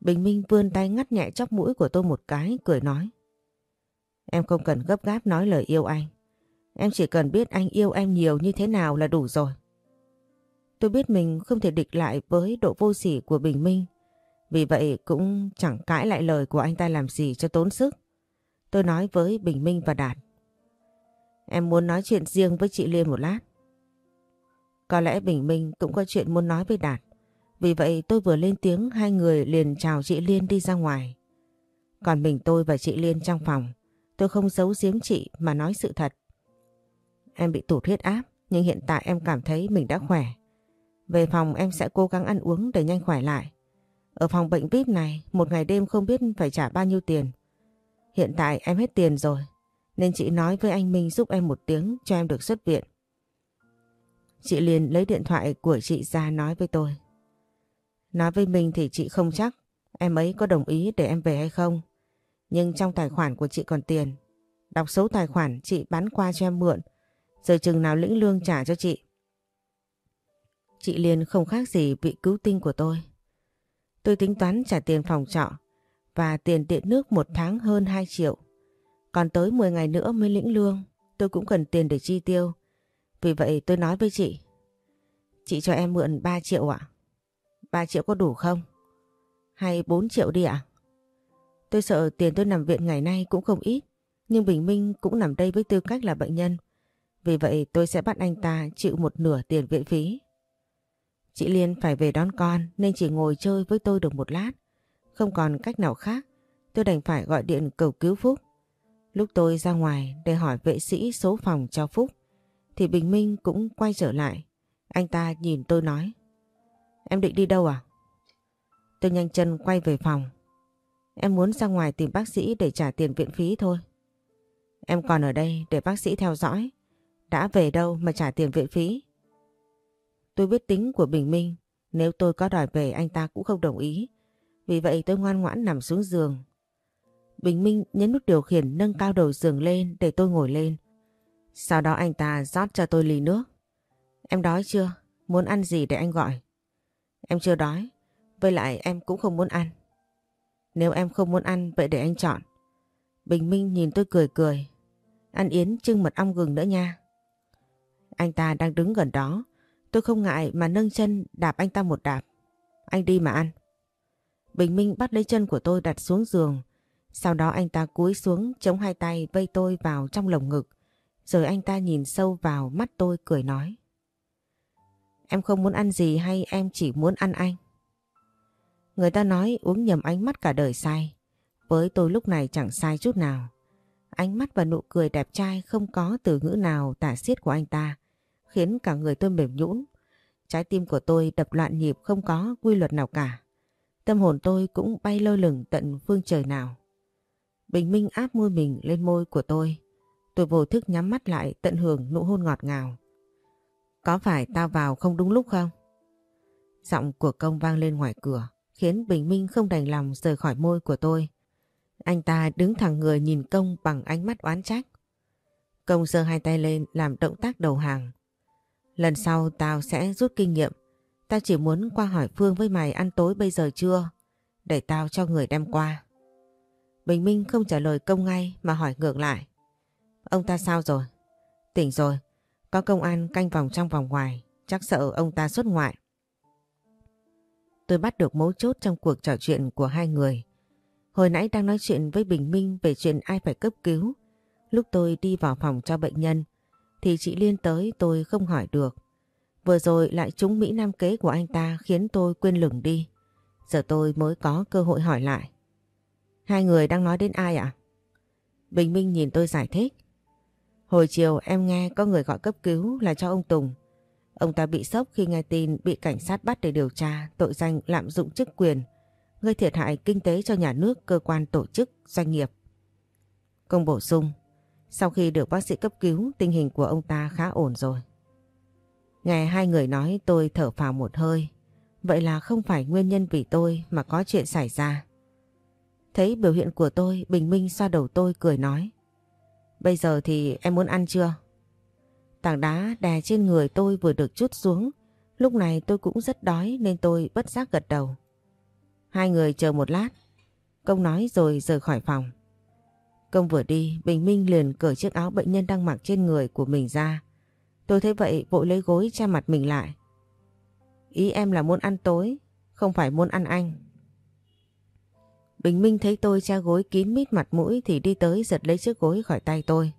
Bình Minh vươn tay ngắt nhẹ chóc mũi của tôi một cái, cười nói. Em không cần gấp gáp nói lời yêu anh. Em chỉ cần biết anh yêu em nhiều như thế nào là đủ rồi. Tôi biết mình không thể địch lại với độ vô sỉ của Bình Minh. Vì vậy cũng chẳng cãi lại lời của anh ta làm gì cho tốn sức. Tôi nói với Bình Minh và Đạt. Em muốn nói chuyện riêng với chị Liên một lát. Có lẽ Bình Minh cũng có chuyện muốn nói với Đạt. Vì vậy tôi vừa lên tiếng hai người liền chào chị Liên đi ra ngoài. Còn mình tôi và chị Liên trong phòng, tôi không giấu giếm chị mà nói sự thật. Em bị tụt huyết áp, nhưng hiện tại em cảm thấy mình đã khỏe. Về phòng em sẽ cố gắng ăn uống để nhanh khỏe lại. Ở phòng bệnh VIP này, một ngày đêm không biết phải trả bao nhiêu tiền. Hiện tại em hết tiền rồi, nên chị nói với anh Minh giúp em một tiếng cho em được xuất viện. Chị liền lấy điện thoại của chị ra nói với tôi. Nói với mình thì chị không chắc em ấy có đồng ý để em về hay không. Nhưng trong tài khoản của chị còn tiền. Đọc số tài khoản chị bán qua cho em mượn giờ chừng nào lĩnh lương trả cho chị. Chị liền không khác gì bị cứu tinh của tôi. Tôi tính toán trả tiền phòng trọ và tiền điện nước một tháng hơn 2 triệu. Còn tới 10 ngày nữa mới lĩnh lương, tôi cũng cần tiền để chi tiêu. Vì vậy tôi nói với chị, chị cho em mượn 3 triệu ạ. À? 3 triệu có đủ không? Hay 4 triệu đi ạ? Tôi sợ tiền tôi nằm viện ngày nay cũng không ít, nhưng Bình Minh cũng nằm đây với tư cách là bệnh nhân. Vì vậy tôi sẽ bắt anh ta chịu một nửa tiền viện phí. Chị Liên phải về đón con nên chỉ ngồi chơi với tôi được một lát. Không còn cách nào khác, tôi đành phải gọi điện cầu cứu Phúc. Lúc tôi ra ngoài để hỏi vệ sĩ số phòng cho Phúc, thì Bình Minh cũng quay trở lại. Anh ta nhìn tôi nói. Em định đi đâu à? Tôi nhanh chân quay về phòng. Em muốn ra ngoài tìm bác sĩ để trả tiền viện phí thôi. Em còn ở đây để bác sĩ theo dõi. Đã về đâu mà trả tiền viện phí? Tôi biết tính của Bình Minh. Nếu tôi có đòi về, anh ta cũng không đồng ý. Vì vậy tôi ngoan ngoãn nằm xuống giường. Bình Minh nhấn nút điều khiển, nâng cao đầu giường lên để tôi ngồi lên. Sau đó anh ta rót cho tôi ly nước. Em đói chưa? Muốn ăn gì để anh gọi? Em chưa đói. Với lại em cũng không muốn ăn. Nếu em không muốn ăn, vậy để anh chọn. Bình Minh nhìn tôi cười cười. Ăn yến trưng mật ong gừng nữa nha. Anh ta đang đứng gần đó. Tôi không ngại mà nâng chân đạp anh ta một đạp. Anh đi mà ăn. Bình Minh bắt lấy chân của tôi đặt xuống giường. Sau đó anh ta cúi xuống chống hai tay vây tôi vào trong lồng ngực. Rồi anh ta nhìn sâu vào mắt tôi cười nói. Em không muốn ăn gì hay em chỉ muốn ăn anh? Người ta nói uống nhầm ánh mắt cả đời sai. Với tôi lúc này chẳng sai chút nào. Ánh mắt và nụ cười đẹp trai không có từ ngữ nào tả xiết của anh ta, khiến cả người tôi mềm nhũn. Trái tim của tôi đập loạn nhịp không có quy luật nào cả. Tâm hồn tôi cũng bay lơ lửng tận phương trời nào. Bình minh áp môi mình lên môi của tôi. Tôi vô thức nhắm mắt lại tận hưởng nụ hôn ngọt ngào. Có phải tao vào không đúng lúc không? Giọng của công vang lên ngoài cửa, khiến Bình Minh không đành lòng rời khỏi môi của tôi. Anh ta đứng thẳng người nhìn công bằng ánh mắt oán trách. Công giơ hai tay lên làm động tác đầu hàng. Lần sau tao sẽ rút kinh nghiệm. Tao chỉ muốn qua hỏi Phương với mày ăn tối bây giờ chưa? Để tao cho người đem qua. Bình Minh không trả lời công ngay mà hỏi ngược lại. Ông ta sao rồi? Tỉnh rồi. Có công an canh vòng trong vòng ngoài, chắc sợ ông ta xuất ngoại. Tôi bắt được mấu chốt trong cuộc trò chuyện của hai người. Hồi nãy đang nói chuyện với Bình Minh về chuyện ai phải cấp cứu. Lúc tôi đi vào phòng cho bệnh nhân thì chị Liên tới tôi không hỏi được. Vừa rồi lại trúng Mỹ Nam kế của anh ta khiến tôi quên lửng đi. Giờ tôi mới có cơ hội hỏi lại. Hai người đang nói đến ai ạ? Bình Minh nhìn tôi giải thích. Hồi chiều em nghe có người gọi cấp cứu là cho ông Tùng. Ông ta bị sốc khi nghe tin bị cảnh sát bắt để điều tra tội danh lạm dụng chức quyền, gây thiệt hại kinh tế cho nhà nước, cơ quan tổ chức, doanh nghiệp. Công bổ sung, sau khi được bác sĩ cấp cứu tình hình của ông ta khá ổn rồi. Nghe hai người nói tôi thở phào một hơi, vậy là không phải nguyên nhân vì tôi mà có chuyện xảy ra. Thấy biểu hiện của tôi, Bình Minh xoa đầu tôi cười nói. Bây giờ thì em muốn ăn chưa? Tảng đá đè trên người tôi vừa được chút xuống. Lúc này tôi cũng rất đói nên tôi bất giác gật đầu. Hai người chờ một lát. Công nói rồi rời khỏi phòng. Công vừa đi, Bình Minh liền cởi chiếc áo bệnh nhân đang mặc trên người của mình ra. Tôi thấy vậy vội lấy gối che mặt mình lại. Ý em là muốn ăn tối, không phải muốn ăn anh. Bình Minh thấy tôi che gối kín mít mặt mũi thì đi tới giật lấy chiếc gối khỏi tay tôi.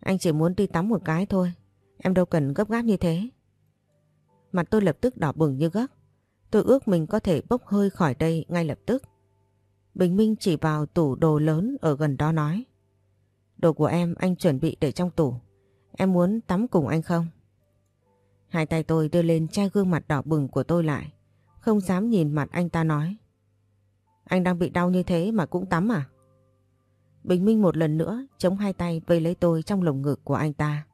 Anh chỉ muốn đi tắm một cái thôi, em đâu cần gấp gáp như thế. Mặt tôi lập tức đỏ bừng như gấc. Tôi ước mình có thể bốc hơi khỏi đây ngay lập tức. Bình Minh chỉ vào tủ đồ lớn ở gần đó nói. Đồ của em anh chuẩn bị để trong tủ. Em muốn tắm cùng anh không? Hai tay tôi đưa lên che gương mặt đỏ bừng của tôi lại. Không dám nhìn mặt anh ta nói. Anh đang bị đau như thế mà cũng tắm à? Bình Minh một lần nữa chống hai tay vây lấy tôi trong lồng ngực của anh ta.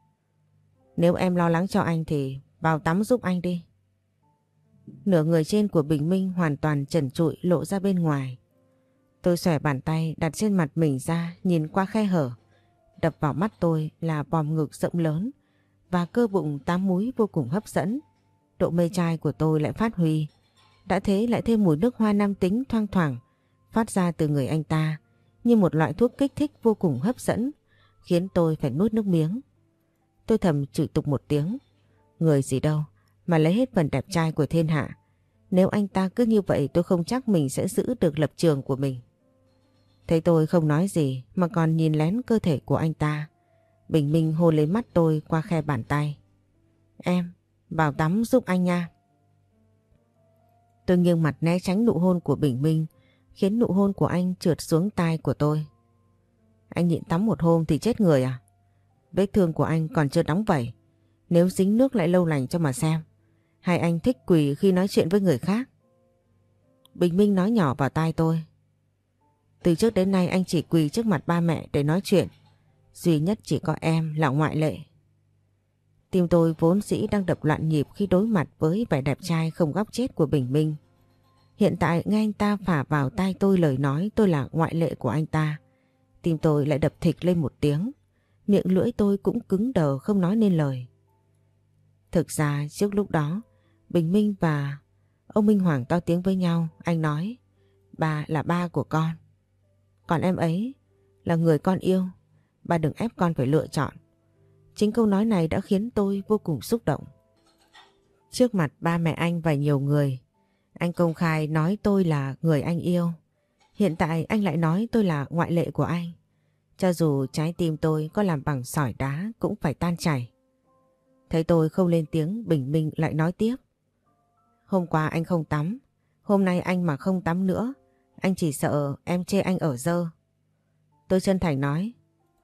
Nếu em lo lắng cho anh thì vào tắm giúp anh đi. Nửa người trên của Bình Minh hoàn toàn trần trụi lộ ra bên ngoài. Tôi xòe bàn tay đặt trên mặt mình ra, nhìn qua khe hở. Đập vào mắt tôi là bòm ngực rộng lớn và cơ bụng tám múi vô cùng hấp dẫn. Độ mê trai của tôi lại phát huy. Đã thế lại thêm mùi nước hoa nam tính thoang thoảng, phát ra từ người anh ta, như một loại thuốc kích thích vô cùng hấp dẫn, khiến tôi phải nuốt nước miếng. Tôi thầm chửi tục một tiếng. Người gì đâu mà lấy hết phần đẹp trai của thiên hạ. Nếu anh ta cứ như vậy, tôi không chắc mình sẽ giữ được lập trường của mình. Thấy tôi không nói gì mà còn nhìn lén cơ thể của anh ta. Bình minh hôn lên mắt tôi qua khe bàn tay. Em, vào tắm giúp anh nha. Tôi nghiêng mặt né tránh nụ hôn của Bình Minh khiến nụ hôn của anh trượt xuống tai của tôi. Anh nhịn tắm một hôm thì chết người à? Vết thương của anh còn chưa đóng vẩy. Nếu dính nước lại lâu lành cho mà xem. Hay anh thích quỳ khi nói chuyện với người khác? Bình Minh nói nhỏ vào tai tôi. Từ trước đến nay anh chỉ quỳ trước mặt ba mẹ để nói chuyện. Duy nhất chỉ có em là ngoại lệ. Tim tôi vốn dĩ đang đập loạn nhịp khi đối mặt với vẻ đẹp trai không góc chết của Bình Minh. Hiện tại nghe anh ta phả vào tai tôi lời nói tôi là ngoại lệ của anh ta. Tim tôi lại đập thịch lên một tiếng. Miệng lưỡi tôi cũng cứng đờ không nói nên lời. Thực ra trước lúc đó, Bình Minh và ông Minh Hoàng to tiếng với nhau. Anh nói, bà là ba của con. Còn em ấy là người con yêu. Bà đừng ép con phải lựa chọn. Chính câu nói này đã khiến tôi vô cùng xúc động. Trước mặt ba mẹ anh và nhiều người, anh công khai nói tôi là người anh yêu. Hiện tại anh lại nói tôi là ngoại lệ của anh. Cho dù trái tim tôi có làm bằng sỏi đá cũng phải tan chảy. Thấy tôi không lên tiếng bình minh lại nói tiếp. Hôm qua anh không tắm, hôm nay anh mà không tắm nữa, anh chỉ sợ em chê anh ở dơ. Tôi chân thành nói,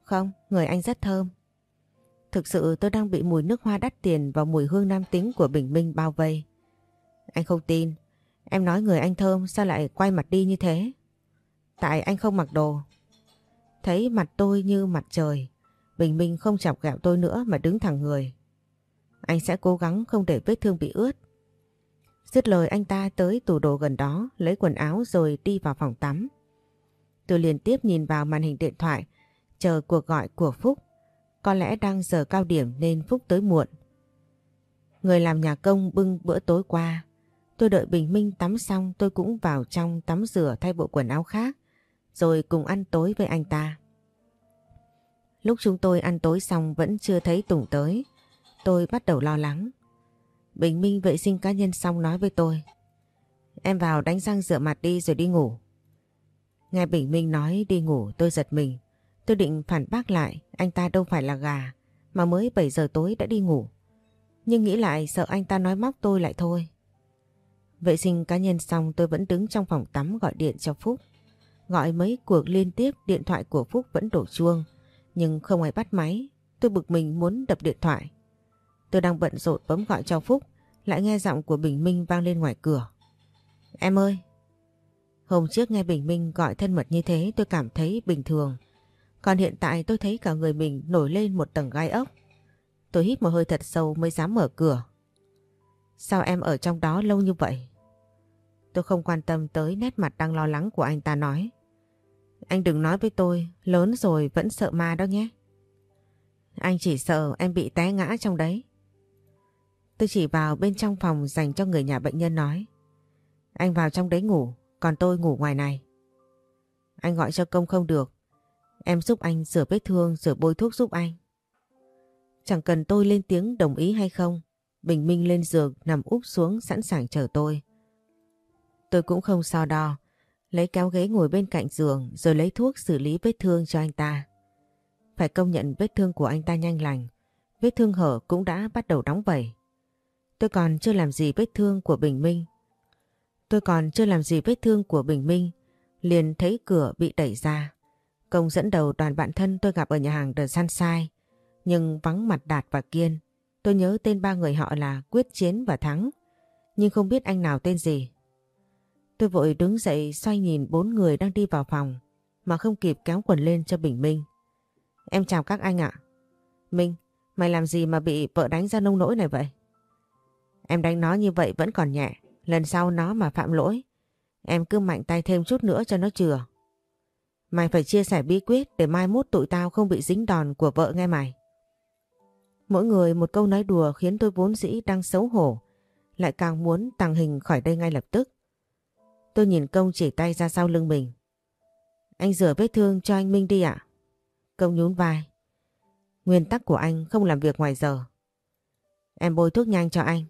không, người anh rất thơm. Thực sự tôi đang bị mùi nước hoa đắt tiền và mùi hương nam tính của Bình Minh bao vây. Anh không tin, em nói người anh thơm sao lại quay mặt đi như thế? Tại anh không mặc đồ. Thấy mặt tôi như mặt trời, Bình Minh không chọc gạo tôi nữa mà đứng thẳng người. Anh sẽ cố gắng không để vết thương bị ướt. Dứt lời anh ta tới tủ đồ gần đó, lấy quần áo rồi đi vào phòng tắm. Tôi liên tiếp nhìn vào màn hình điện thoại, chờ cuộc gọi của Phúc. Có lẽ đang giờ cao điểm nên Phúc tới muộn. Người làm nhà công bưng bữa tối qua. Tôi đợi Bình Minh tắm xong tôi cũng vào trong tắm rửa thay bộ quần áo khác. Rồi cùng ăn tối với anh ta. Lúc chúng tôi ăn tối xong vẫn chưa thấy Tùng tới. Tôi bắt đầu lo lắng. Bình Minh vệ sinh cá nhân xong nói với tôi. Em vào đánh răng rửa mặt đi rồi đi ngủ. Nghe Bình Minh nói đi ngủ tôi giật mình. Tôi định phản bác lại, anh ta đâu phải là gà, mà mới 7 giờ tối đã đi ngủ. Nhưng nghĩ lại sợ anh ta nói móc tôi lại thôi. Vệ sinh cá nhân xong tôi vẫn đứng trong phòng tắm gọi điện cho Phúc. Gọi mấy cuộc liên tiếp điện thoại của Phúc vẫn đổ chuông. Nhưng không ai bắt máy. Tôi bực mình muốn đập điện thoại. Tôi đang bận rộn bấm gọi cho Phúc. Lại nghe giọng của Bình Minh vang lên ngoài cửa. Em ơi! Hôm trước nghe Bình Minh gọi thân mật như thế tôi cảm thấy bình thường. Còn hiện tại tôi thấy cả người mình nổi lên một tầng gai ốc. Tôi hít một hơi thật sâu mới dám mở cửa. Sao em ở trong đó lâu như vậy? Tôi không quan tâm tới nét mặt đang lo lắng của anh ta nói. Anh đừng nói với tôi, lớn rồi vẫn sợ ma đó nhé. Anh chỉ sợ em bị té ngã trong đấy. Tôi chỉ vào bên trong phòng dành cho người nhà bệnh nhân nói. Anh vào trong đấy ngủ, còn tôi ngủ ngoài này. Anh gọi cho công không được. Em giúp anh rửa vết thương rửa bôi thuốc giúp anh. Chẳng cần tôi lên tiếng đồng ý hay không. Bình Minh lên giường nằm úp xuống sẵn sàng chờ tôi. Tôi cũng không so đo. Lấy kéo ghế ngồi bên cạnh giường rồi lấy thuốc xử lý vết thương cho anh ta. Phải công nhận vết thương của anh ta nhanh lành. Vết thương hở cũng đã bắt đầu đóng vẩy. Tôi còn chưa làm gì vết thương của Bình Minh. Tôi còn chưa làm gì vết thương của Bình Minh. Liền thấy cửa bị đẩy ra. Công dẫn đầu đoàn bạn thân tôi gặp ở nhà hàng The Sunshine. Nhưng vắng mặt Đạt và Kiên. Tôi nhớ tên ba người họ là Quyết Chiến và Thắng. Nhưng không biết anh nào tên gì. Tôi vội đứng dậy xoay nhìn bốn người đang đi vào phòng mà không kịp kéo quần lên cho Bình Minh. Em chào các anh ạ. Minh, mày làm gì mà bị vợ đánh ra nông nỗi này vậy? Em đánh nó như vậy vẫn còn nhẹ. Lần sau nó mà phạm lỗi, em cứ mạnh tay thêm chút nữa cho nó chừa. Mày phải chia sẻ bí quyết để mai mốt tụi tao không bị dính đòn của vợ nghe mày. Mỗi người một câu nói đùa khiến tôi vốn dĩ đang xấu hổ, lại càng muốn tàng hình khỏi đây ngay lập tức. Tôi nhìn công chỉ tay ra sau lưng mình. Anh rửa vết thương cho anh Minh đi ạ. Công nhún vai. Nguyên tắc của anh không làm việc ngoài giờ. Em bôi thuốc nhanh cho anh.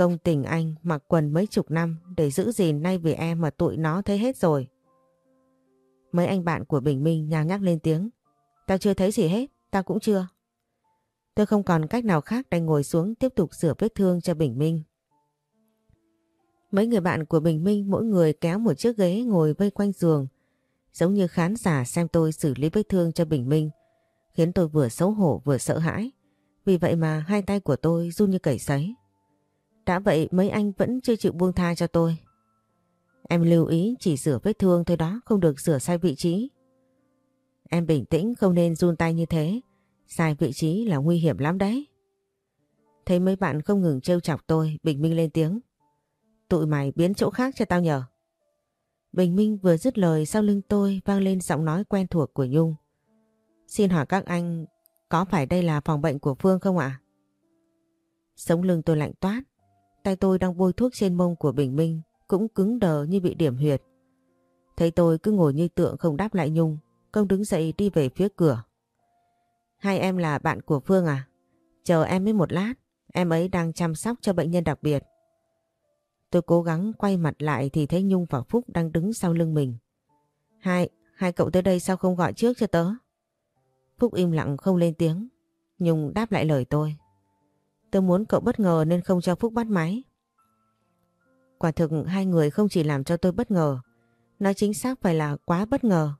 Công tình anh mặc quần mấy chục năm để giữ gìn nay vì em mà tụi nó thấy hết rồi. Mấy anh bạn của Bình Minh nhào nhắc lên tiếng. Tao chưa thấy gì hết, tao cũng chưa. Tôi không còn cách nào khác đành ngồi xuống tiếp tục sửa vết thương cho Bình Minh. Mấy người bạn của Bình Minh mỗi người kéo một chiếc ghế ngồi vây quanh giường, giống như khán giả xem tôi xử lý vết thương cho Bình Minh, khiến tôi vừa xấu hổ vừa sợ hãi. Vì vậy mà hai tay của tôi run như cầy sấy. Đã vậy mấy anh vẫn chưa chịu buông tha cho tôi. Em lưu ý chỉ rửa vết thương thôi đó, không được rửa sai vị trí. Em bình tĩnh không nên run tay như thế, sai vị trí là nguy hiểm lắm đấy. Thấy mấy bạn không ngừng trêu chọc tôi, Bình Minh lên tiếng. Tụi mày biến chỗ khác cho tao nhờ. Bình Minh vừa dứt lời sau lưng tôi vang lên giọng nói quen thuộc của Nhung. Xin hỏi các anh, có phải đây là phòng bệnh của Phương không ạ? Sống lưng tôi lạnh toát, tay tôi đang bôi thuốc trên mông của Bình Minh cũng cứng đờ như bị điểm huyệt. Thấy tôi cứ ngồi như tượng không đáp lại Nhung, công đứng dậy đi về phía cửa. Hai em là bạn của Phương à? Chờ em mới một lát, em ấy đang chăm sóc cho bệnh nhân đặc biệt. Tôi cố gắng quay mặt lại thì thấy Nhung và Phúc đang đứng sau lưng mình. Hai, hai cậu tới đây sao không gọi trước cho tớ? Phúc im lặng không lên tiếng. Nhung đáp lại lời tôi. Tôi muốn cậu bất ngờ nên không cho Phúc bắt máy. Quả thực hai người không chỉ làm cho tôi bất ngờ, nói chính xác phải là quá bất ngờ.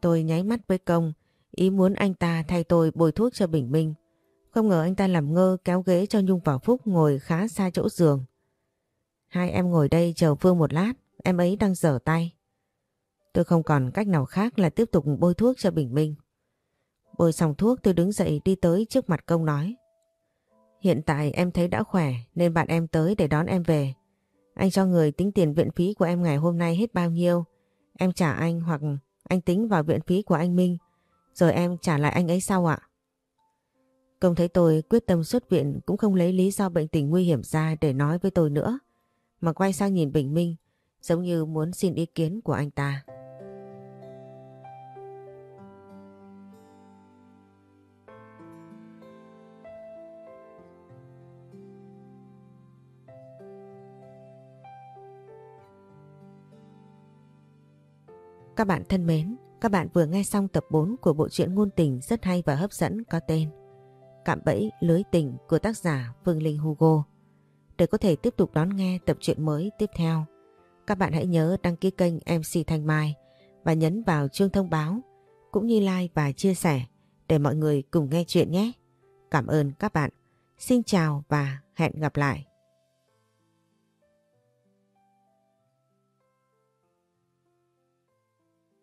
Tôi nháy mắt với công, ý muốn anh ta thay tôi bồi thuốc cho Bình Minh. Không ngờ anh ta làm ngơ kéo ghế cho Nhung và Phúc ngồi khá xa chỗ giường. Hai em ngồi đây chờ Phương một lát, em ấy đang dở tay. Tôi không còn cách nào khác là tiếp tục bôi thuốc cho Bình Minh. Bôi xong thuốc tôi đứng dậy đi tới trước mặt công nói. Hiện tại em thấy đã khỏe, nên bạn em tới để đón em về. Anh cho người tính tiền viện phí của em ngày hôm nay hết bao nhiêu. Em trả anh hoặc anh tính vào viện phí của anh Minh. Rồi em trả lại anh ấy sau ạ? Công thấy tôi quyết tâm xuất viện cũng không lấy lý do bệnh tình nguy hiểm ra để nói với tôi nữa, mà quay sang nhìn Bình Minh, giống như muốn xin ý kiến của anh ta. Các bạn thân mến, Các bạn vừa nghe xong tập 4 của bộ truyện ngôn tình rất hay và hấp dẫn có tên Cạm bẫy lưới tình của tác giả Phương Linh Hugo. Để có thể tiếp tục đón nghe tập truyện mới tiếp theo, các bạn hãy nhớ đăng ký kênh MC Thanh Mai và nhấn vào chuông thông báo cũng như like và chia sẻ để mọi người cùng nghe chuyện nhé. Cảm ơn các bạn. Xin chào và hẹn gặp lại.